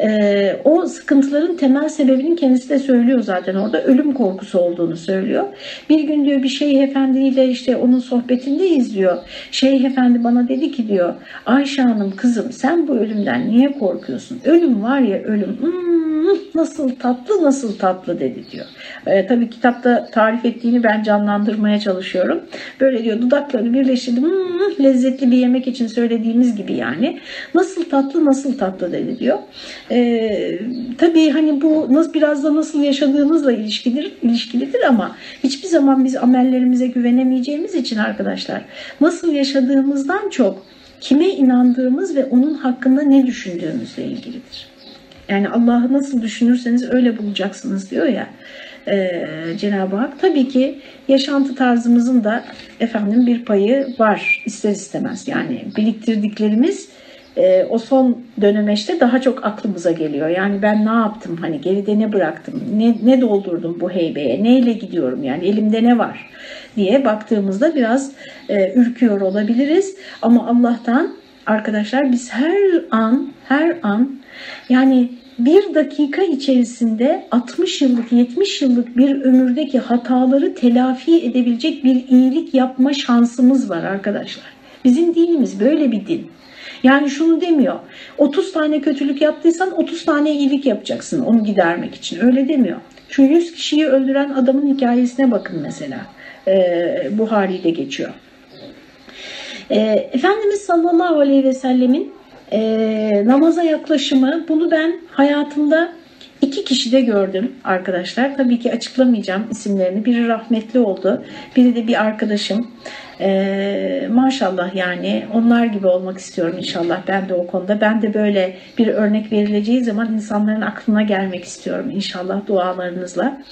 E, o sıkıntıların temel sebebinin kendisi de söylüyor zaten orada. Ölüm korkusu olduğunu söylüyor. Bir gün diyor bir şeyh efendiyle işte onun sohbetinde izliyor. Şeyh efendi bana dedi ki diyor Ayşe Hanım kızım sen bu ölümden niye korkuyorsun? Ölüm var ya ölüm. Hmm, nasıl tatlı nasıl tatlı dedi diyor. E, tabii kitapta tarif ettiğini ben canlandırmaya çalışıyorum. Böyle diyor dudaklarını birleştirdim. Hmm, lezzetli bir yemek için söylediğimiz gibi yani. Nasıl tatlı nasıl tatlı dedi diyor. E, tabii hani bu nasıl biraz da nasıl yaşadığınızla ilişkidir, ilişkilidir ama hiçbir zaman biz amellerimize güvenemeyeceğimiz için arkadaşlar nasıl yaşadığımızdan çok kime inandığımız ve onun hakkında ne düşündüğümüzle ilgilidir. Yani Allah'ı nasıl düşünürseniz öyle bulacaksınız diyor ya e, Cenab-ı Hak. Tabii ki yaşantı tarzımızın da efendim bir payı var ister istemez. Yani biriktirdiklerimiz e, o son dönemeçte daha çok aklımıza geliyor. Yani ben ne yaptım? Hani geride ne bıraktım? Ne, ne doldurdum bu heybeye? Neyle gidiyorum? Yani elimde ne var? diye baktığımızda biraz e, ürküyor olabiliriz. Ama Allah'tan arkadaşlar biz her an her an yani bir dakika içerisinde 60 yıllık 70 yıllık bir ömürdeki hataları telafi edebilecek bir iyilik yapma şansımız var arkadaşlar. Bizim dinimiz böyle bir din. Yani şunu demiyor. 30 tane kötülük yaptıysan 30 tane iyilik yapacaksın onu gidermek için. Öyle demiyor. Şu 100 kişiyi öldüren adamın hikayesine bakın mesela. Ee, Buhari'de geçiyor. Ee, Efendimiz sallallahu aleyhi ve sellemin e, namaza yaklaşımı bunu ben hayatımda iki kişide gördüm arkadaşlar. Tabii ki açıklamayacağım isimlerini. Biri rahmetli oldu. Biri de bir arkadaşım. Ee, maşallah yani onlar gibi olmak istiyorum inşallah ben de o konuda. Ben de böyle bir örnek verileceği zaman insanların aklına gelmek istiyorum inşallah dualarınızla.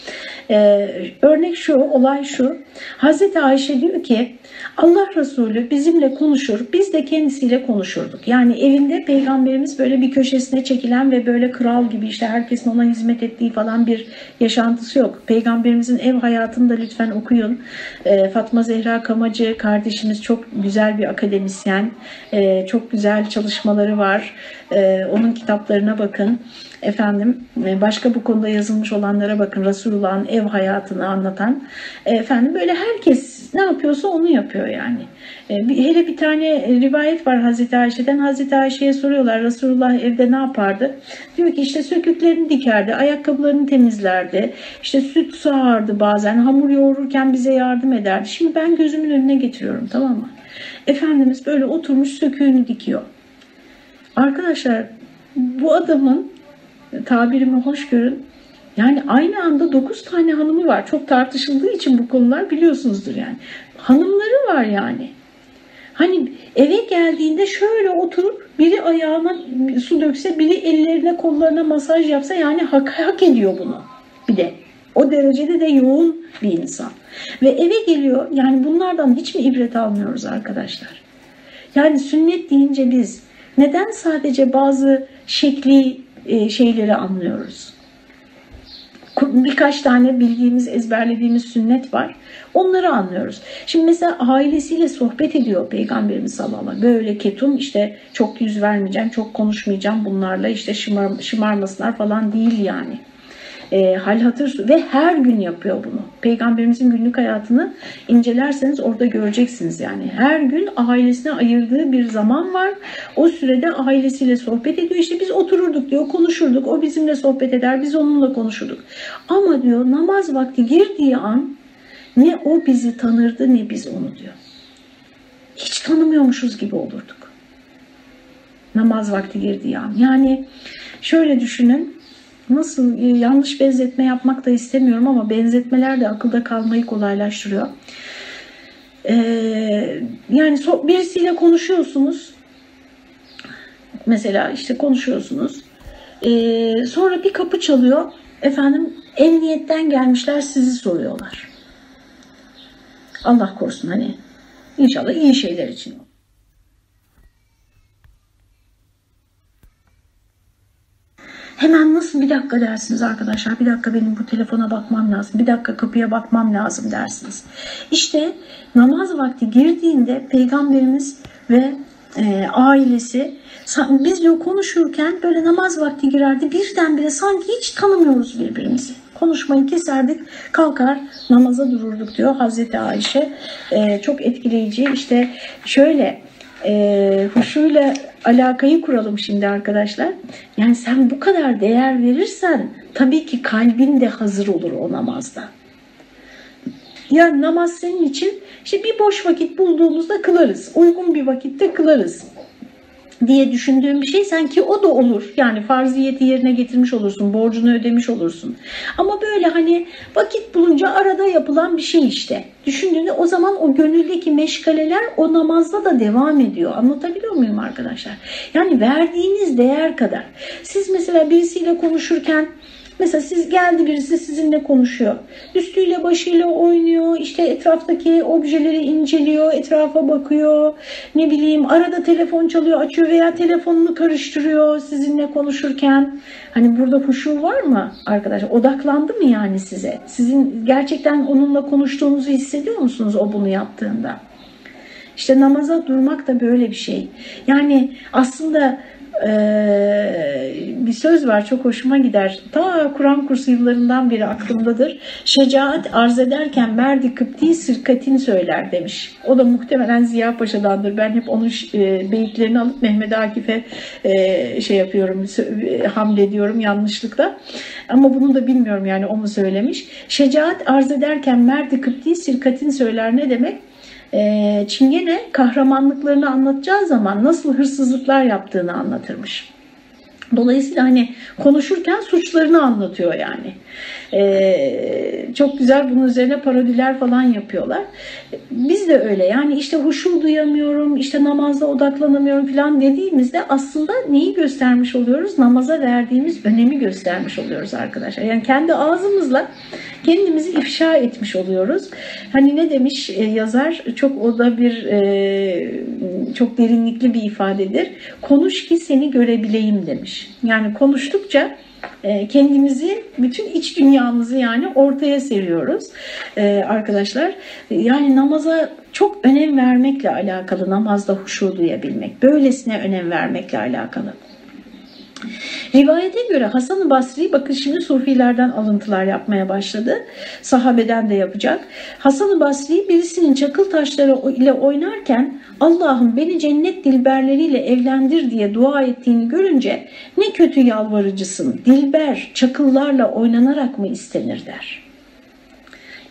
Ee, örnek şu, olay şu. Hazreti Ayşe diyor ki Allah Resulü bizimle konuşur, biz de kendisiyle konuşurduk. Yani evinde peygamberimiz böyle bir köşesine çekilen ve böyle kral gibi işte herkesin ona hizmet ettiği falan bir yaşantısı yok. Peygamberimizin ev hayatını da lütfen okuyun. Ee, Fatma Zehra Kamacı kardeşimiz çok güzel bir akademisyen, ee, çok güzel çalışmaları var. Ee, onun kitaplarına bakın. Efendim e, başka bu konuda yazılmış olanlara bakın Resulullah'ın ev hayatını anlatan. E, efendim böyle herkes ne yapıyorsa onu yapıyor yani. E, hele bir tane rivayet var Hazreti Ayşe'den. Hazreti Ayşe'ye soruyorlar Resulullah evde ne yapardı? Diyor ki işte söküklerini dikerdi, ayakkabılarını temizlerdi, işte süt sağardı bazen, hamur yoğururken bize yardım ederdi. Şimdi ben gözümün önüne getiriyorum tamam mı? Efendimiz böyle oturmuş söküğünü dikiyor. Arkadaşlar bu adamın tabirimi hoş görün. Yani aynı anda 9 tane hanımı var. Çok tartışıldığı için bu konular biliyorsunuzdur yani. Hanımları var yani. Hani eve geldiğinde şöyle oturup biri ayağına su dökse, biri ellerine kollarına masaj yapsa yani hak, hak ediyor bunu. Bir de O derecede de yoğun bir insan. Ve eve geliyor yani bunlardan hiç mi ibret almıyoruz arkadaşlar? Yani sünnet deyince biz neden sadece bazı şekli e, şeyleri anlıyoruz? Birkaç tane bildiğimiz, ezberlediğimiz sünnet var. Onları anlıyoruz. Şimdi mesela ailesiyle sohbet ediyor Peygamberimiz sallallahu aleyhi ve sellem. Böyle ketum işte çok yüz vermeyeceğim, çok konuşmayacağım bunlarla işte şımar, şımarmasınlar falan değil yani e, hal hatır ve her gün yapıyor bunu. Peygamberimizin günlük hayatını incelerseniz orada göreceksiniz yani. Her gün ailesine ayırdığı bir zaman var. O sürede ailesiyle sohbet ediyor. İşte biz otururduk diyor, konuşurduk. O bizimle sohbet eder, biz onunla konuşurduk. Ama diyor namaz vakti girdiği an ne o bizi tanırdı ne biz onu diyor. Hiç tanımıyormuşuz gibi olurduk. Namaz vakti girdiği an. Yani şöyle düşünün nasıl e, yanlış benzetme yapmak da istemiyorum ama benzetmeler de akılda kalmayı kolaylaştırıyor. Ee, yani birisiyle konuşuyorsunuz. Mesela işte konuşuyorsunuz. Ee, sonra bir kapı çalıyor. Efendim emniyetten gelmişler sizi soruyorlar. Allah korusun hani. İnşallah iyi şeyler için. Hemen nasıl bir dakika dersiniz arkadaşlar. Bir dakika benim bu telefona bakmam lazım. Bir dakika kapıya bakmam lazım dersiniz. İşte namaz vakti girdiğinde peygamberimiz ve e, ailesi biz diyor konuşurken böyle namaz vakti girerdi. Birdenbire sanki hiç tanımıyoruz birbirimizi. Konuşmayı keserdik, kalkar namaza dururduk diyor Hazreti Ayşe. E, çok etkileyici. İşte şöyle e, huşuyla alakayı kuralım şimdi arkadaşlar. Yani sen bu kadar değer verirsen tabii ki kalbin de hazır olur o namazda. Ya namaz senin için işte bir boş vakit bulduğumuzda kılarız. Uygun bir vakitte kılarız diye düşündüğüm bir şey sanki o da olur. Yani farziyeti yerine getirmiş olursun, borcunu ödemiş olursun. Ama böyle hani vakit bulunca arada yapılan bir şey işte. Düşündüğünde o zaman o gönüldeki meşgaleler o namazda da devam ediyor. Anlatabiliyor muyum arkadaşlar? Yani verdiğiniz değer kadar. Siz mesela birisiyle konuşurken Mesela siz geldi birisi sizinle konuşuyor. Üstüyle başıyla oynuyor. işte etraftaki objeleri inceliyor. Etrafa bakıyor. Ne bileyim arada telefon çalıyor açıyor veya telefonunu karıştırıyor sizinle konuşurken. Hani burada huşu var mı arkadaşlar? Odaklandı mı yani size? Sizin gerçekten onunla konuştuğunuzu hissediyor musunuz o bunu yaptığında? İşte namaza durmak da böyle bir şey. Yani aslında ee, bir söz var çok hoşuma gider. Ta Kur'an kursu yıllarından beri aklımdadır. Şecaat arz ederken merdi kıpti sirkatin söyler demiş. O da muhtemelen Ziya Paşa'dandır. Ben hep onun e, beyitlerini alıp Mehmet Akif'e e, şey yapıyorum, e, hamlediyorum yanlışlıkla. Ama bunu da bilmiyorum yani o mu söylemiş. Şecaat arz ederken merdi kıpti sirkatin söyler ne demek? E, Çingene kahramanlıklarını anlatacağı zaman nasıl hırsızlıklar yaptığını anlatırmış. Dolayısıyla hani konuşurken suçlarını anlatıyor yani. Ee, çok güzel bunun üzerine parodiler falan yapıyorlar. Biz de öyle yani işte huşu duyamıyorum, işte namazda odaklanamıyorum falan dediğimizde aslında neyi göstermiş oluyoruz? Namaza verdiğimiz önemi göstermiş oluyoruz arkadaşlar. Yani kendi ağzımızla kendimizi ifşa etmiş oluyoruz. Hani ne demiş e, yazar? Çok o da bir e, çok derinlikli bir ifadedir. Konuş ki seni görebileyim demiş. Yani konuştukça e, kendimizi, bütün iç dünyamızı yani ortaya seriyoruz e, arkadaşlar. Yani namaza çok önem vermekle alakalı, namazda huşu duyabilmek, böylesine önem vermekle alakalı. Rivayete göre Hasan-ı Basri bakın şimdi Sufilerden alıntılar yapmaya başladı. Sahabeden de yapacak. Hasan-ı Basri birisinin çakıl taşları ile oynarken Allah'ım beni cennet dilberleriyle evlendir diye dua ettiğini görünce ne kötü yalvarıcısın dilber çakıllarla oynanarak mı istenir der.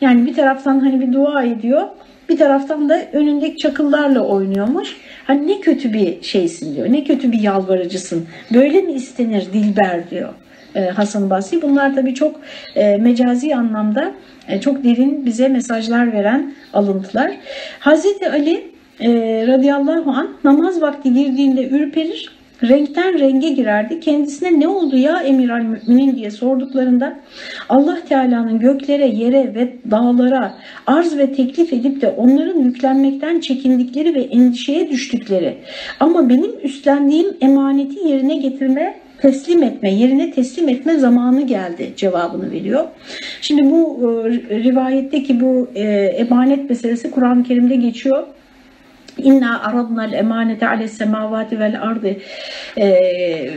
Yani bir taraftan hani bir dua ediyor bir taraftan da önündeki çakıllarla oynuyormuş. Hani ne kötü bir şeysin diyor. Ne kötü bir yalvarıcısın. Böyle mi istenir dilber diyor. E, Hasan Basri. Bunlar tabii çok e, mecazi anlamda e, çok derin bize mesajlar veren alıntılar. Hazreti Ali radıyallahu an namaz vakti girdiğinde ürperir renkten renge girerdi. Kendisine ne oldu ya Emiral Müminin diye sorduklarında Allah Teala'nın göklere, yere ve dağlara arz ve teklif edip de onların yüklenmekten çekindikleri ve endişeye düştükleri ama benim üstlendiğim emaneti yerine getirme teslim etme, yerine teslim etme zamanı geldi cevabını veriyor. Şimdi bu e, rivayetteki bu e, emanet meselesi Kur'an-ı Kerim'de geçiyor. İnna aradnal emanete ale semavati vel ardı ee,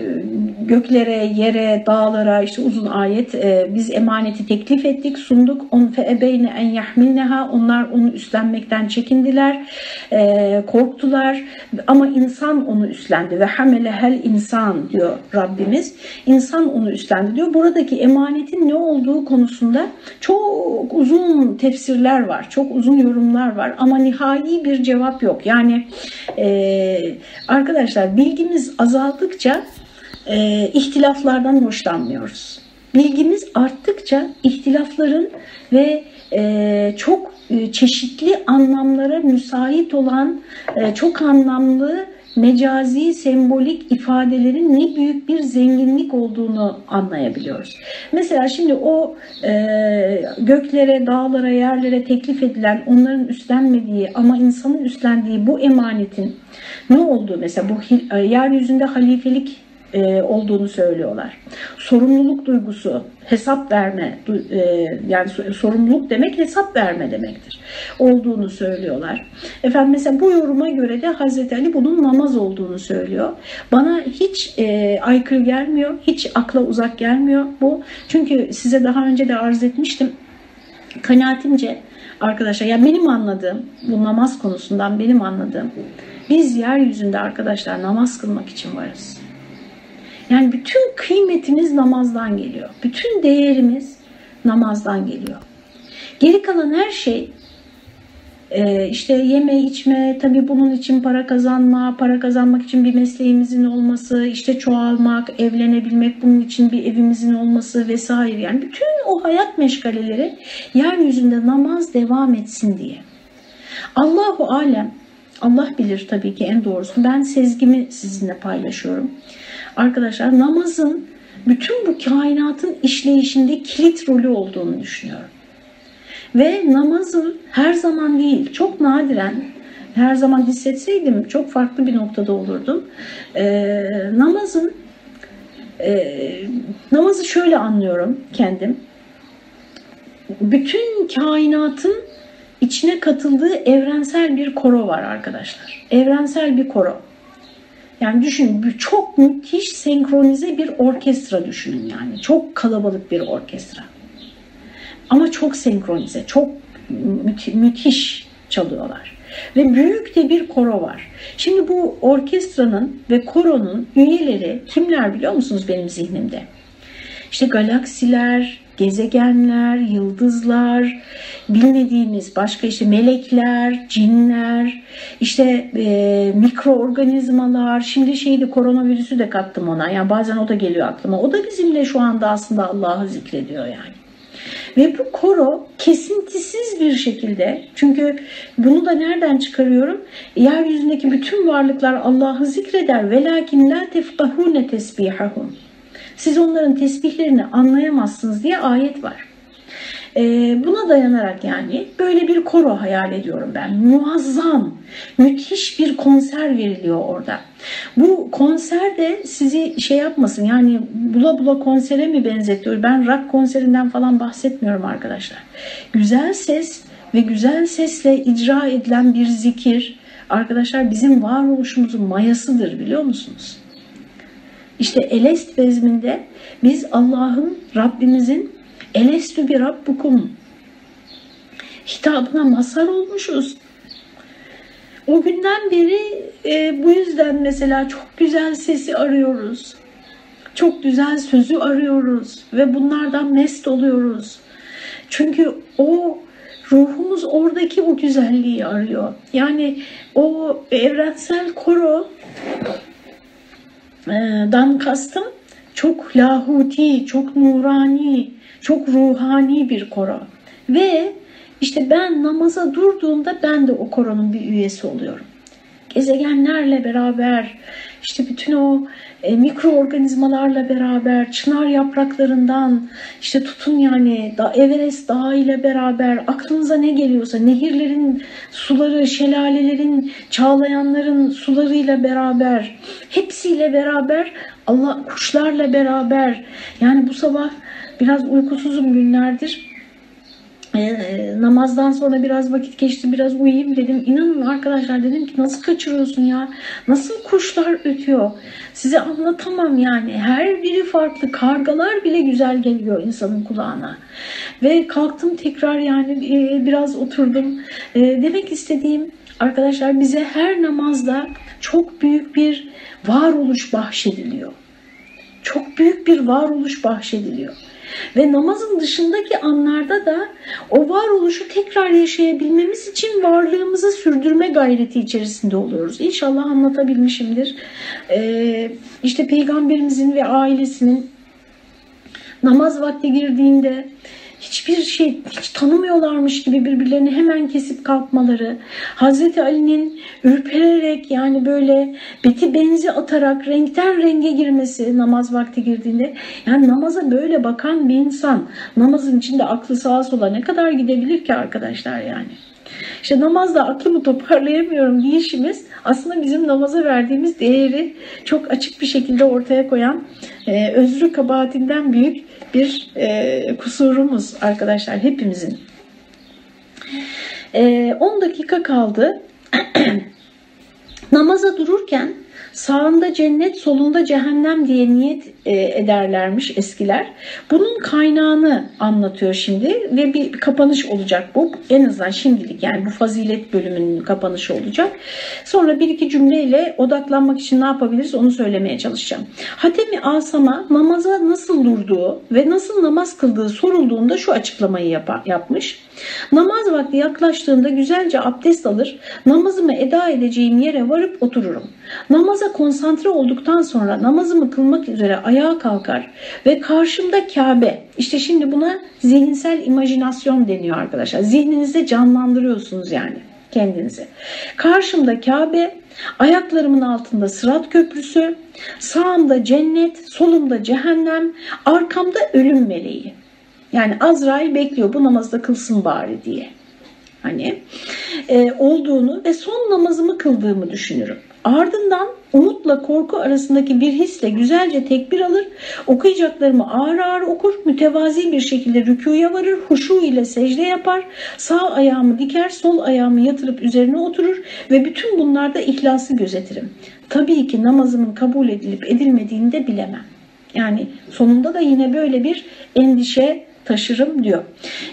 göklere, yere, dağlara işte uzun ayet e, biz emaneti teklif ettik, sunduk. On fe ebeyne en yahmilneha onlar onu üstlenmekten çekindiler, e, korktular ama insan onu üstlendi ve hamele hel insan diyor Rabbimiz. İnsan onu üstlendi diyor. Buradaki emanetin ne olduğu konusunda çok uzun tefsirler var, çok uzun yorumlar var ama nihai bir cevap yok. Yani e, arkadaşlar bilgimiz azaldıkça e, ihtilaflardan hoşlanmıyoruz. Bilgimiz arttıkça ihtilafların ve e, çok e, çeşitli anlamlara müsait olan e, çok anlamlı mecazi, sembolik ifadelerin ne büyük bir zenginlik olduğunu anlayabiliyoruz. Mesela şimdi o e, göklere, dağlara, yerlere teklif edilen, onların üstlenmediği ama insanın üstlendiği bu emanetin ne olduğu mesela bu e, yeryüzünde halifelik e, olduğunu söylüyorlar. Sorumluluk duygusu, hesap verme, e, yani sorumluluk demek hesap verme demektir. Olduğunu söylüyorlar. Efendim mesela bu yoruma göre de Hazreti Ali bunun namaz olduğunu söylüyor. Bana hiç e, aykırı gelmiyor, hiç akla uzak gelmiyor bu. Çünkü size daha önce de arz etmiştim. Kanaatimce arkadaşlar, yani benim anladığım, bu namaz konusundan benim anladığım, biz yeryüzünde arkadaşlar namaz kılmak için varız. Yani bütün kıymetimiz namazdan geliyor. Bütün değerimiz namazdan geliyor. Geri kalan her şey e, işte yeme içme tabii bunun için para kazanma, para kazanmak için bir mesleğimizin olması, işte çoğalmak, evlenebilmek bunun için bir evimizin olması vesaire. Yani bütün o hayat meşgaleleri yeryüzünde namaz devam etsin diye. Allahu alem Allah bilir tabii ki en doğrusu. Ben sezgimi sizinle paylaşıyorum. Arkadaşlar namazın bütün bu kainatın işleyişinde kilit rolü olduğunu düşünüyorum. Ve namazın her zaman değil, çok nadiren her zaman hissetseydim çok farklı bir noktada olurdum. Ee, namazın e, namazı şöyle anlıyorum kendim. Bütün kainatın içine katıldığı evrensel bir koro var arkadaşlar. Evrensel bir koro. Yani düşünün çok müthiş senkronize bir orkestra düşünün yani. Çok kalabalık bir orkestra. Ama çok senkronize, çok müthi müthiş çalıyorlar. Ve büyük de bir koro var. Şimdi bu orkestranın ve koronun üyeleri kimler biliyor musunuz benim zihnimde? İşte galaksiler, gezegenler, yıldızlar, bilmediğimiz başka işte melekler, cinler, işte e, mikroorganizmalar, şimdi şeydi koronavirüsü de kattım ona. Yani bazen o da geliyor aklıma. O da bizimle şu anda aslında Allah'ı zikrediyor yani. Ve bu koro kesintisiz bir şekilde çünkü bunu da nereden çıkarıyorum? Yeryüzündeki bütün varlıklar Allah'ı zikreder. Velakin la tefkahune tesbihahum. Siz onların tesbihlerini anlayamazsınız diye ayet var. E, buna dayanarak yani böyle bir koro hayal ediyorum ben. Muazzam, müthiş bir konser veriliyor orada. Bu konser de sizi şey yapmasın yani bula bula konsere mi benzetiyor? Ben rock konserinden falan bahsetmiyorum arkadaşlar. Güzel ses ve güzel sesle icra edilen bir zikir arkadaşlar bizim varoluşumuzun mayasıdır biliyor musunuz? İşte Elest vezminde biz Allah'ın, Rabbimizin Elestü bir Rabbukum hitabına mazhar olmuşuz. O günden beri e, bu yüzden mesela çok güzel sesi arıyoruz. Çok güzel sözü arıyoruz ve bunlardan mest oluyoruz. Çünkü o ruhumuz oradaki o güzelliği arıyor. Yani o evrensel koro dan kastım çok lahuti, çok nurani, çok ruhani bir koro. Ve işte ben namaza durduğumda ben de o koronun bir üyesi oluyorum. Gezegenlerle beraber işte bütün o e, mikroorganizmalarla beraber, çınar yapraklarından, işte tutun yani da, Everest Dağı ile beraber aklınıza ne geliyorsa nehirlerin suları, şelalelerin, çağlayanların sularıyla beraber, hepsiyle beraber Allah kuşlarla beraber. Yani bu sabah biraz uykusuzum günlerdir e, namazdan sonra biraz vakit geçti biraz uyuyayım dedim. İnanın arkadaşlar dedim ki nasıl kaçırıyorsun ya? Nasıl kuşlar ötüyor? Size anlatamam yani. Her biri farklı. Kargalar bile güzel geliyor insanın kulağına. Ve kalktım tekrar yani e, biraz oturdum. E, demek istediğim arkadaşlar bize her namazda çok büyük bir varoluş bahşediliyor. Çok büyük bir varoluş bahşediliyor. Ve namazın dışındaki anlarda da o varoluşu tekrar yaşayabilmemiz için varlığımızı sürdürme gayreti içerisinde oluyoruz. İnşallah anlatabilmişimdir. Ee, işte peygamberimizin ve ailesinin namaz vakti girdiğinde hiçbir şey hiç tanımıyorlarmış gibi birbirlerini hemen kesip kalkmaları, Hazreti Ali'nin ürpererek yani böyle beti benzi atarak renkten renge girmesi namaz vakti girdiğinde yani namaza böyle bakan bir insan namazın içinde aklı sağa sola ne kadar gidebilir ki arkadaşlar yani. İşte namazda aklımı toparlayamıyorum diyişimiz aslında bizim namaza verdiğimiz değeri çok açık bir şekilde ortaya koyan e, özrü kabahatinden büyük bir e, kusurumuz arkadaşlar hepimizin. E, 10 dakika kaldı. Namaza dururken sağında cennet solunda cehennem diye niyet e, ederlermiş eskiler. Bunun kaynağını anlatıyor şimdi ve bir kapanış olacak bu. En azından şimdilik yani bu fazilet bölümünün kapanışı olacak. Sonra bir iki cümleyle odaklanmak için ne yapabiliriz onu söylemeye çalışacağım. Hatemi Asama namaza nasıl durduğu ve nasıl namaz kıldığı sorulduğunda şu açıklamayı yap yapmış. Namaz vakti yaklaştığında güzelce abdest alır, namazımı eda edeceğim yere varıp otururum. Namaza konsantre olduktan sonra namazımı kılmak üzere ayağa kalkar ve karşımda Kabe, işte şimdi buna zihinsel imajinasyon deniyor arkadaşlar. Zihninizde canlandırıyorsunuz yani kendinizi. Karşımda Kabe, ayaklarımın altında Sırat Köprüsü, sağımda cennet, solumda cehennem, arkamda ölüm meleği. Yani Azrail bekliyor bu namazda kılsın bari diye. Hani e, olduğunu ve son namazımı kıldığımı düşünürüm. Ardından umutla korku arasındaki bir hisle güzelce tekbir alır, okuyacaklarımı ağır ağır okur, mütevazi bir şekilde rükuya varır, huşu ile secde yapar, sağ ayağımı diker, sol ayağımı yatırıp üzerine oturur ve bütün bunlarda ihlası gözetirim. Tabii ki namazımın kabul edilip edilmediğini de bilemem. Yani sonunda da yine böyle bir endişe taşırım diyor.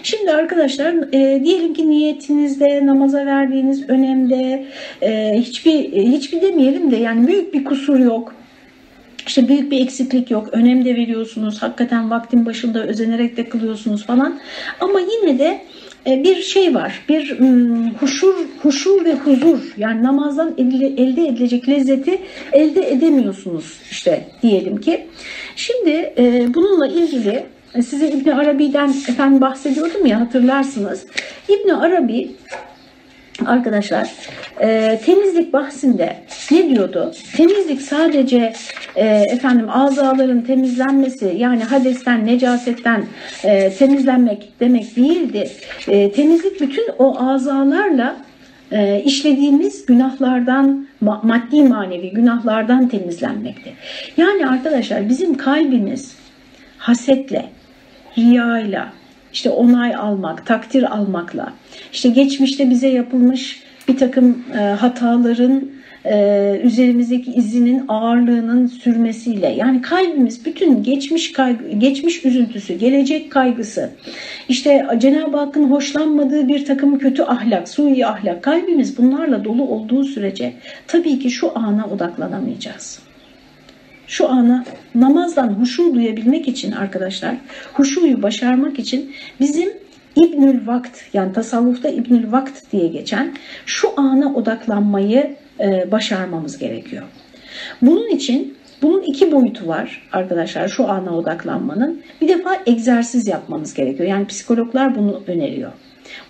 Şimdi arkadaşlar e, diyelim ki niyetinizde namaza verdiğiniz önemde e, hiçbir hiçbir demeyelim de yani büyük bir kusur yok. İşte büyük bir eksiklik yok. Önem de veriyorsunuz. Hakikaten vaktin başında özenerek de kılıyorsunuz falan. Ama yine de e, bir şey var. Bir um, huşur, huşur ve huzur. Yani namazdan elde edilecek lezzeti elde edemiyorsunuz işte diyelim ki. Şimdi e, bununla ilgili e, size İbni Arabi'den efendim bahsediyordum ya hatırlarsınız. İbni Arabi arkadaşlar e, temizlik bahsinde ne diyordu? Temizlik sadece e, efendim azaların temizlenmesi yani hadesten, necasetten e, temizlenmek demek değildi. E, temizlik bütün o azalarla e, işlediğimiz günahlardan, maddi manevi günahlardan temizlenmekti. Yani arkadaşlar bizim kalbimiz hasetle, riyayla, işte onay almak, takdir almakla, işte geçmişte bize yapılmış bir takım e, hataların e, üzerimizdeki izinin ağırlığının sürmesiyle. Yani kalbimiz bütün geçmiş kaygı, geçmiş üzüntüsü, gelecek kaygısı, işte Cenab-ı Hakk'ın hoşlanmadığı bir takım kötü ahlak, sui ahlak kalbimiz bunlarla dolu olduğu sürece tabii ki şu ana odaklanamayacağız şu ana namazdan huşu duyabilmek için arkadaşlar, huşuyu başarmak için bizim İbnül Vakt yani tasavvufta İbnül Vakt diye geçen şu ana odaklanmayı e, başarmamız gerekiyor. Bunun için bunun iki boyutu var arkadaşlar şu ana odaklanmanın. Bir defa egzersiz yapmamız gerekiyor. Yani psikologlar bunu öneriyor.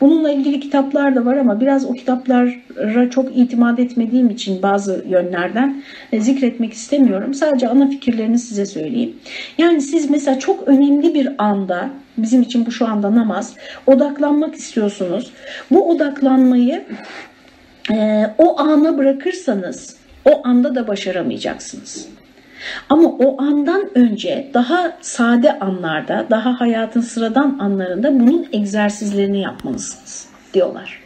Bununla ilgili kitaplar da var ama biraz o kitaplara çok itimat etmediğim için bazı yönlerden e, zikretmek istemiyorum. Sadece ana fikirlerini size söyleyeyim. Yani siz mesela çok önemli bir anda bizim için bu şu anda namaz odaklanmak istiyorsunuz. Bu odaklanmayı e, o ana bırakırsanız o anda da başaramayacaksınız. Ama o andan önce daha sade anlarda, daha hayatın sıradan anlarında bunun egzersizlerini yapmalısınız diyorlar.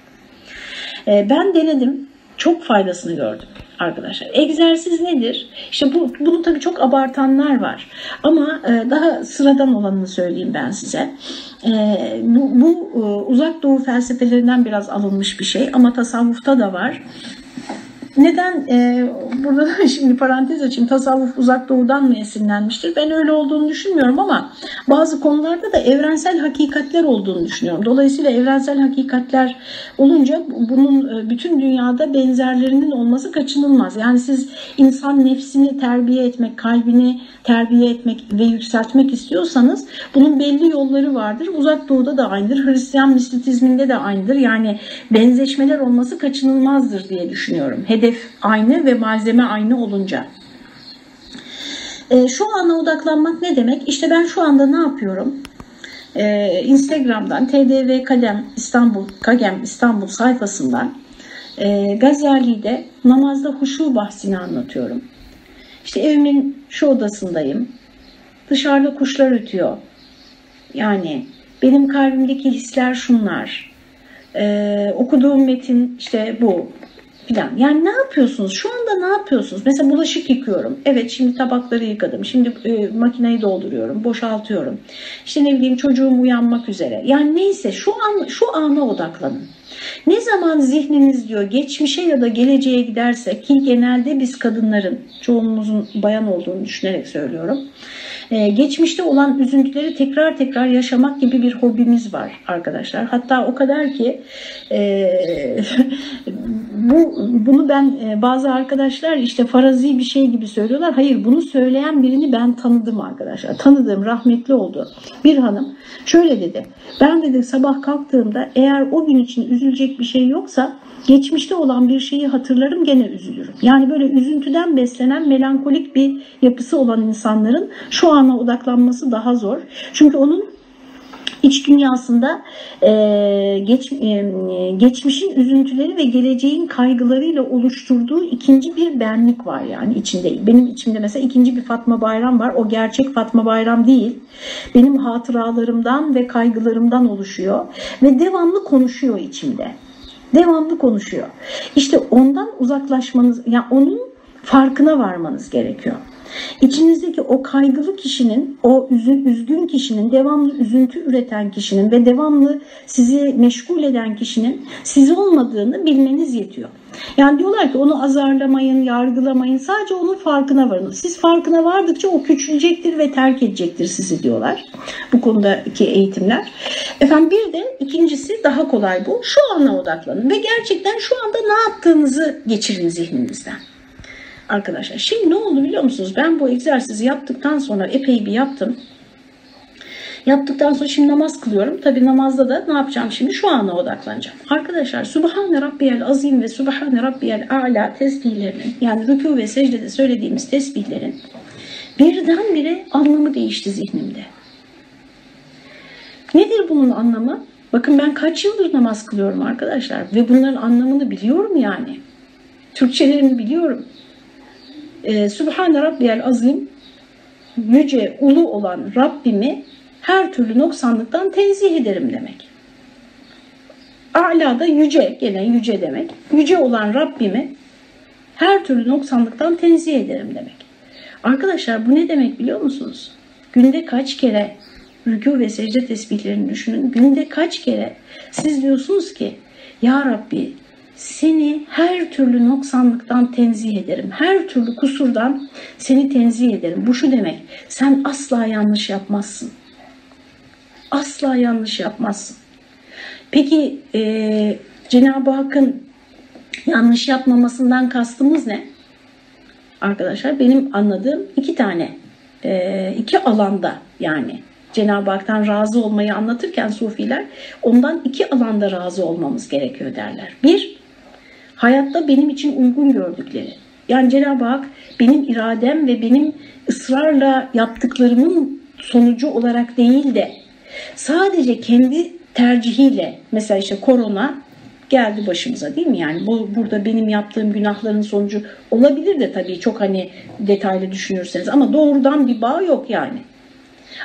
Ee, ben denedim, çok faydasını gördüm arkadaşlar. Egzersiz nedir? İşte bu, bunu tabii çok abartanlar var. Ama e, daha sıradan olanını söyleyeyim ben size. E, bu, bu e, uzak doğu felsefelerinden biraz alınmış bir şey ama tasavvufta da var. Neden e, burada şimdi parantez açayım tasavvuf uzak doğudan mı esinlenmiştir? Ben öyle olduğunu düşünmüyorum ama bazı konularda da evrensel hakikatler olduğunu düşünüyorum. Dolayısıyla evrensel hakikatler olunca bunun e, bütün dünyada benzerlerinin olması kaçınılmaz. Yani siz insan nefsini terbiye etmek, kalbini terbiye etmek ve yükseltmek istiyorsanız bunun belli yolları vardır. Uzak doğuda da aynıdır. Hristiyan mistisizminde de aynıdır. Yani benzeşmeler olması kaçınılmazdır diye düşünüyorum hedef aynı ve malzeme aynı olunca. E, şu ana odaklanmak ne demek? İşte ben şu anda ne yapıyorum? E, Instagram'dan TDV Kalem İstanbul, Kagem İstanbul sayfasından e, Gazali'de namazda huşu bahsini anlatıyorum. İşte evimin şu odasındayım. Dışarıda kuşlar ötüyor. Yani benim kalbimdeki hisler şunlar. Ee, okuduğum metin işte bu filan. Yani ne yapıyorsunuz? Şu anda ne yapıyorsunuz? Mesela bulaşık yıkıyorum. Evet şimdi tabakları yıkadım. Şimdi e, makineyi dolduruyorum. Boşaltıyorum. İşte ne bileyim çocuğum uyanmak üzere. Yani neyse şu an şu ana odaklanın. Ne zaman zihniniz diyor geçmişe ya da geleceğe giderse ki genelde biz kadınların çoğumuzun bayan olduğunu düşünerek söylüyorum. Ee, geçmişte olan üzüntüleri tekrar tekrar yaşamak gibi bir hobimiz var arkadaşlar. Hatta o kadar ki e, bu bunu ben e, bazı arkadaşlar işte farazi bir şey gibi söylüyorlar. Hayır bunu söyleyen birini ben tanıdım arkadaşlar. Tanıdığım rahmetli oldu. Bir hanım şöyle dedi. Ben dedi sabah kalktığımda eğer o gün için üzülecek bir şey yoksa geçmişte olan bir şeyi hatırlarım gene üzülürüm. Yani böyle üzüntüden beslenen melankolik bir yapısı olan insanların şu ana odaklanması daha zor. Çünkü onun iç dünyasında e, geç, e, geçmişin üzüntüleri ve geleceğin kaygılarıyla oluşturduğu ikinci bir benlik var yani içinde. Benim içimde mesela ikinci bir Fatma Bayram var. O gerçek Fatma Bayram değil. Benim hatıralarımdan ve kaygılarımdan oluşuyor ve devamlı konuşuyor içimde. Devamlı konuşuyor. İşte ondan uzaklaşmanız, yani onun farkına varmanız gerekiyor. İçinizdeki o kaygılı kişinin, o üzgün kişinin, devamlı üzüntü üreten kişinin ve devamlı sizi meşgul eden kişinin siz olmadığını bilmeniz yetiyor. Yani diyorlar ki onu azarlamayın, yargılamayın. Sadece onun farkına varın. Siz farkına vardıkça o küçülecektir ve terk edecektir sizi diyorlar. Bu konudaki eğitimler. Efendim bir de ikincisi daha kolay bu. Şu ana odaklanın ve gerçekten şu anda ne yaptığınızı geçirin zihninizden arkadaşlar. Şimdi ne oldu biliyor musunuz? Ben bu egzersizi yaptıktan sonra epey bir yaptım. Yaptıktan sonra şimdi namaz kılıyorum. Tabi namazda da ne yapacağım şimdi? Şu ana odaklanacağım. Arkadaşlar Subhane Rabbiyel Azim ve Subhane Rabbiyel A'la tesbihlerinin yani rükû ve secdede söylediğimiz tesbihlerin birdenbire anlamı değişti zihnimde. Nedir bunun anlamı? Bakın ben kaç yıldır namaz kılıyorum arkadaşlar ve bunların anlamını biliyorum yani. Türkçelerini biliyorum e, Sübhane Rabbiyel Azim yüce, ulu olan Rabbimi her türlü noksanlıktan tenzih ederim demek. A'la da yüce, gene yüce demek. Yüce olan Rabbimi her türlü noksanlıktan tenzih ederim demek. Arkadaşlar bu ne demek biliyor musunuz? Günde kaç kere rükû ve secde tesbihlerini düşünün. Günde kaç kere siz diyorsunuz ki Ya Rabbi seni her türlü noksanlıktan tenzih ederim. Her türlü kusurdan seni tenzih ederim. Bu şu demek. Sen asla yanlış yapmazsın. Asla yanlış yapmazsın. Peki e, Cenab-ı Hakk'ın yanlış yapmamasından kastımız ne? Arkadaşlar benim anladığım iki tane, e, iki alanda yani Cenab-ı Hak'tan razı olmayı anlatırken sufiler ondan iki alanda razı olmamız gerekiyor derler. Bir, hayatta benim için uygun gördükleri. Yani Cenab-ı Hak benim iradem ve benim ısrarla yaptıklarımın sonucu olarak değil de sadece kendi tercihiyle mesela işte korona geldi başımıza değil mi? Yani bu burada benim yaptığım günahların sonucu olabilir de tabii çok hani detaylı düşünürseniz ama doğrudan bir bağ yok yani.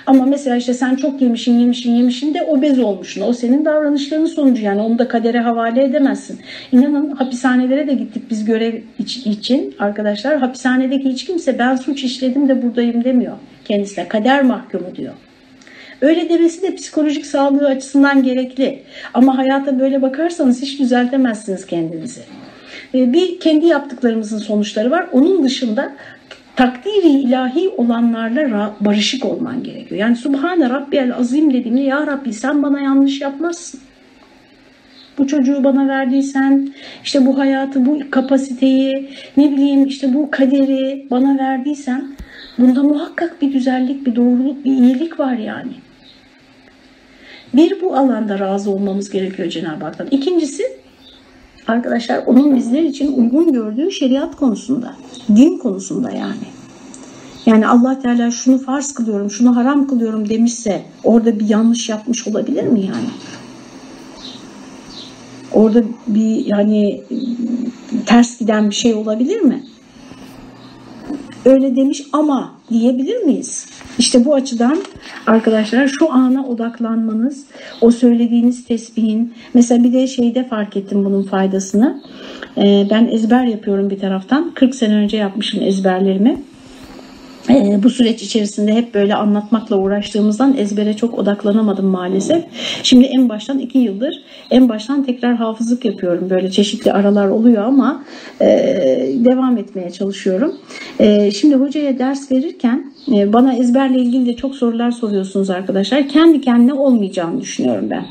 Ama mesela işte sen çok yemişin yemişin yemişin de obez olmuşsun. O senin davranışlarının sonucu yani onu da kadere havale edemezsin. İnanın hapishanelere de gittik biz görev için arkadaşlar. Hapishanedeki hiç kimse ben suç işledim de buradayım demiyor kendisine. Kader mahkumu diyor. Öyle demesi de psikolojik sağlığı açısından gerekli. Ama hayata böyle bakarsanız hiç düzeltemezsiniz kendinizi. Bir kendi yaptıklarımızın sonuçları var. Onun dışında takdiri ilahi olanlarla barışık olman gerekiyor. Yani Subhane Rabbiyel Azim dediğimde Ya Rabbi sen bana yanlış yapmazsın. Bu çocuğu bana verdiysen, işte bu hayatı, bu kapasiteyi, ne bileyim işte bu kaderi bana verdiysen bunda muhakkak bir güzellik, bir doğruluk, bir iyilik var yani. Bir bu alanda razı olmamız gerekiyor Cenab-ı Hak'tan. İkincisi arkadaşlar onun bizler için uygun gördüğü şeriat konusunda, din konusunda yani. Yani Allah Teala şunu farz kılıyorum, şunu haram kılıyorum demişse orada bir yanlış yapmış olabilir mi yani? Orada bir yani ters giden bir şey olabilir mi? Öyle demiş ama diyebilir miyiz? İşte bu açıdan arkadaşlar şu ana odaklanmanız, o söylediğiniz tesbihin, mesela bir de şeyde fark ettim bunun faydasını. Ee, ben ezber yapıyorum bir taraftan. 40 sene önce yapmışım ezberlerimi. Ee, bu süreç içerisinde hep böyle anlatmakla uğraştığımızdan ezbere çok odaklanamadım maalesef. Şimdi en baştan iki yıldır en baştan tekrar hafızlık yapıyorum. Böyle çeşitli aralar oluyor ama e, devam etmeye çalışıyorum. E, şimdi hocaya ders verirken bana ezberle ilgili de çok sorular soruyorsunuz arkadaşlar. Kendi kendine olmayacağını düşünüyorum ben.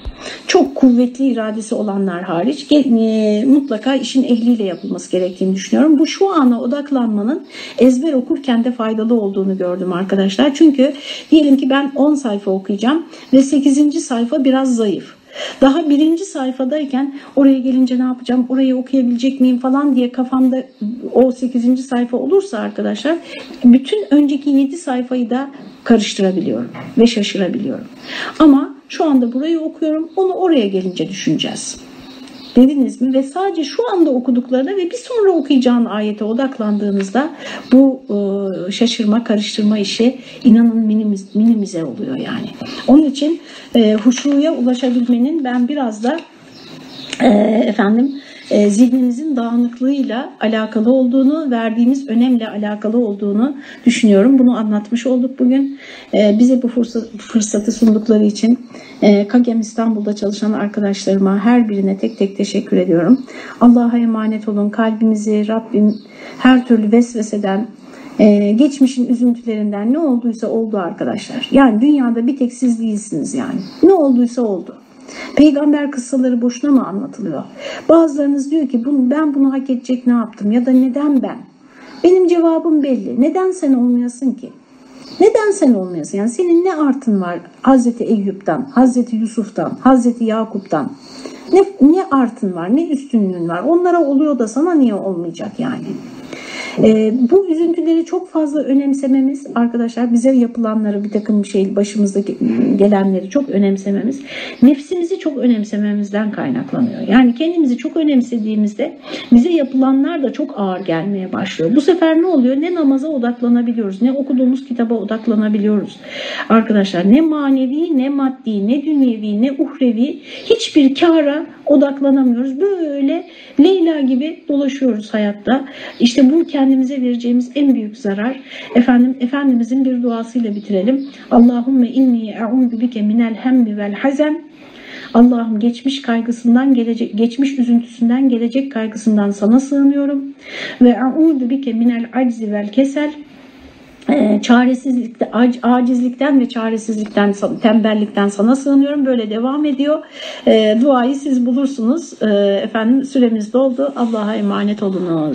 Çok kuvvetli iradesi olanlar hariç e, mutlaka işin ehliyle yapılması gerektiğini düşünüyorum. Bu şu ana odaklanmanın ezber okurken de faydalı olduğunu gördüm arkadaşlar. Çünkü diyelim ki ben 10 sayfa okuyacağım ve 8. sayfa biraz zayıf. Daha birinci sayfadayken oraya gelince ne yapacağım, orayı okuyabilecek miyim falan diye kafamda o 8. sayfa olursa arkadaşlar bütün önceki 7 sayfayı da karıştırabiliyorum ve şaşırabiliyorum. Ama şu anda burayı okuyorum, onu oraya gelince düşüneceğiz dediniz mi? Ve sadece şu anda okuduklarına ve bir sonra okuyacağın ayete odaklandığınızda bu e, şaşırma, karıştırma işi inanın minimiz, minimize oluyor yani. Onun için e, huşuya ulaşabilmenin ben biraz da e, efendim e, zihninizin dağınıklığıyla alakalı olduğunu, verdiğimiz önemle alakalı olduğunu düşünüyorum. Bunu anlatmış olduk bugün. E, bize bu fırsatı sundukları için e, Kagem İstanbul'da çalışan arkadaşlarıma her birine tek tek teşekkür ediyorum. Allah'a emanet olun. Kalbimizi Rabbim her türlü vesveseden, ee, geçmişin üzüntülerinden ne olduysa oldu arkadaşlar. Yani dünyada bir tek siz değilsiniz yani. Ne olduysa oldu. Peygamber kıssaları boşuna mı anlatılıyor? Bazılarınız diyor ki ben bunu hak edecek ne yaptım ya da neden ben? Benim cevabım belli. Neden sen olmayasın ki? Neden sen olmayasın? Yani senin ne artın var Hazreti Eyüp'ten, Hazreti Yusuf'tan, Hazreti Yakup'tan? Ne, ne artın var, ne üstünlüğün var? Onlara oluyor da sana niye olmayacak yani? E, bu üzüntüleri çok fazla önemsememiz arkadaşlar bize yapılanları bir takım şey başımızda gelenleri çok önemsememiz nefsimizi çok önemsememizden kaynaklanıyor. Yani kendimizi çok önemsediğimizde bize yapılanlar da çok ağır gelmeye başlıyor. Bu sefer ne oluyor? Ne namaza odaklanabiliyoruz, ne okuduğumuz kitaba odaklanabiliyoruz. Arkadaşlar ne manevi, ne maddi, ne dünyevi, ne uhrevi hiçbir kara odaklanamıyoruz. Böyle Leyla gibi dolaşıyoruz hayatta. İşte bu kendimize vereceğimiz en büyük zarar. Efendim Efendimizin bir duasıyla bitirelim. Allahümme inni e'udu bike minel hemmi vel hazen. Allah'ım geçmiş kaygısından gelecek geçmiş üzüntüsünden gelecek kaygısından sana sığınıyorum ve e'udu bike minel aczi vel kesel e, çaresizlikte, acizlikten ve çaresizlikten, tembellikten sana sığınıyorum. Böyle devam ediyor. E, duayı siz bulursunuz. E, efendim süremiz doldu. Allah'a emanet olunuz.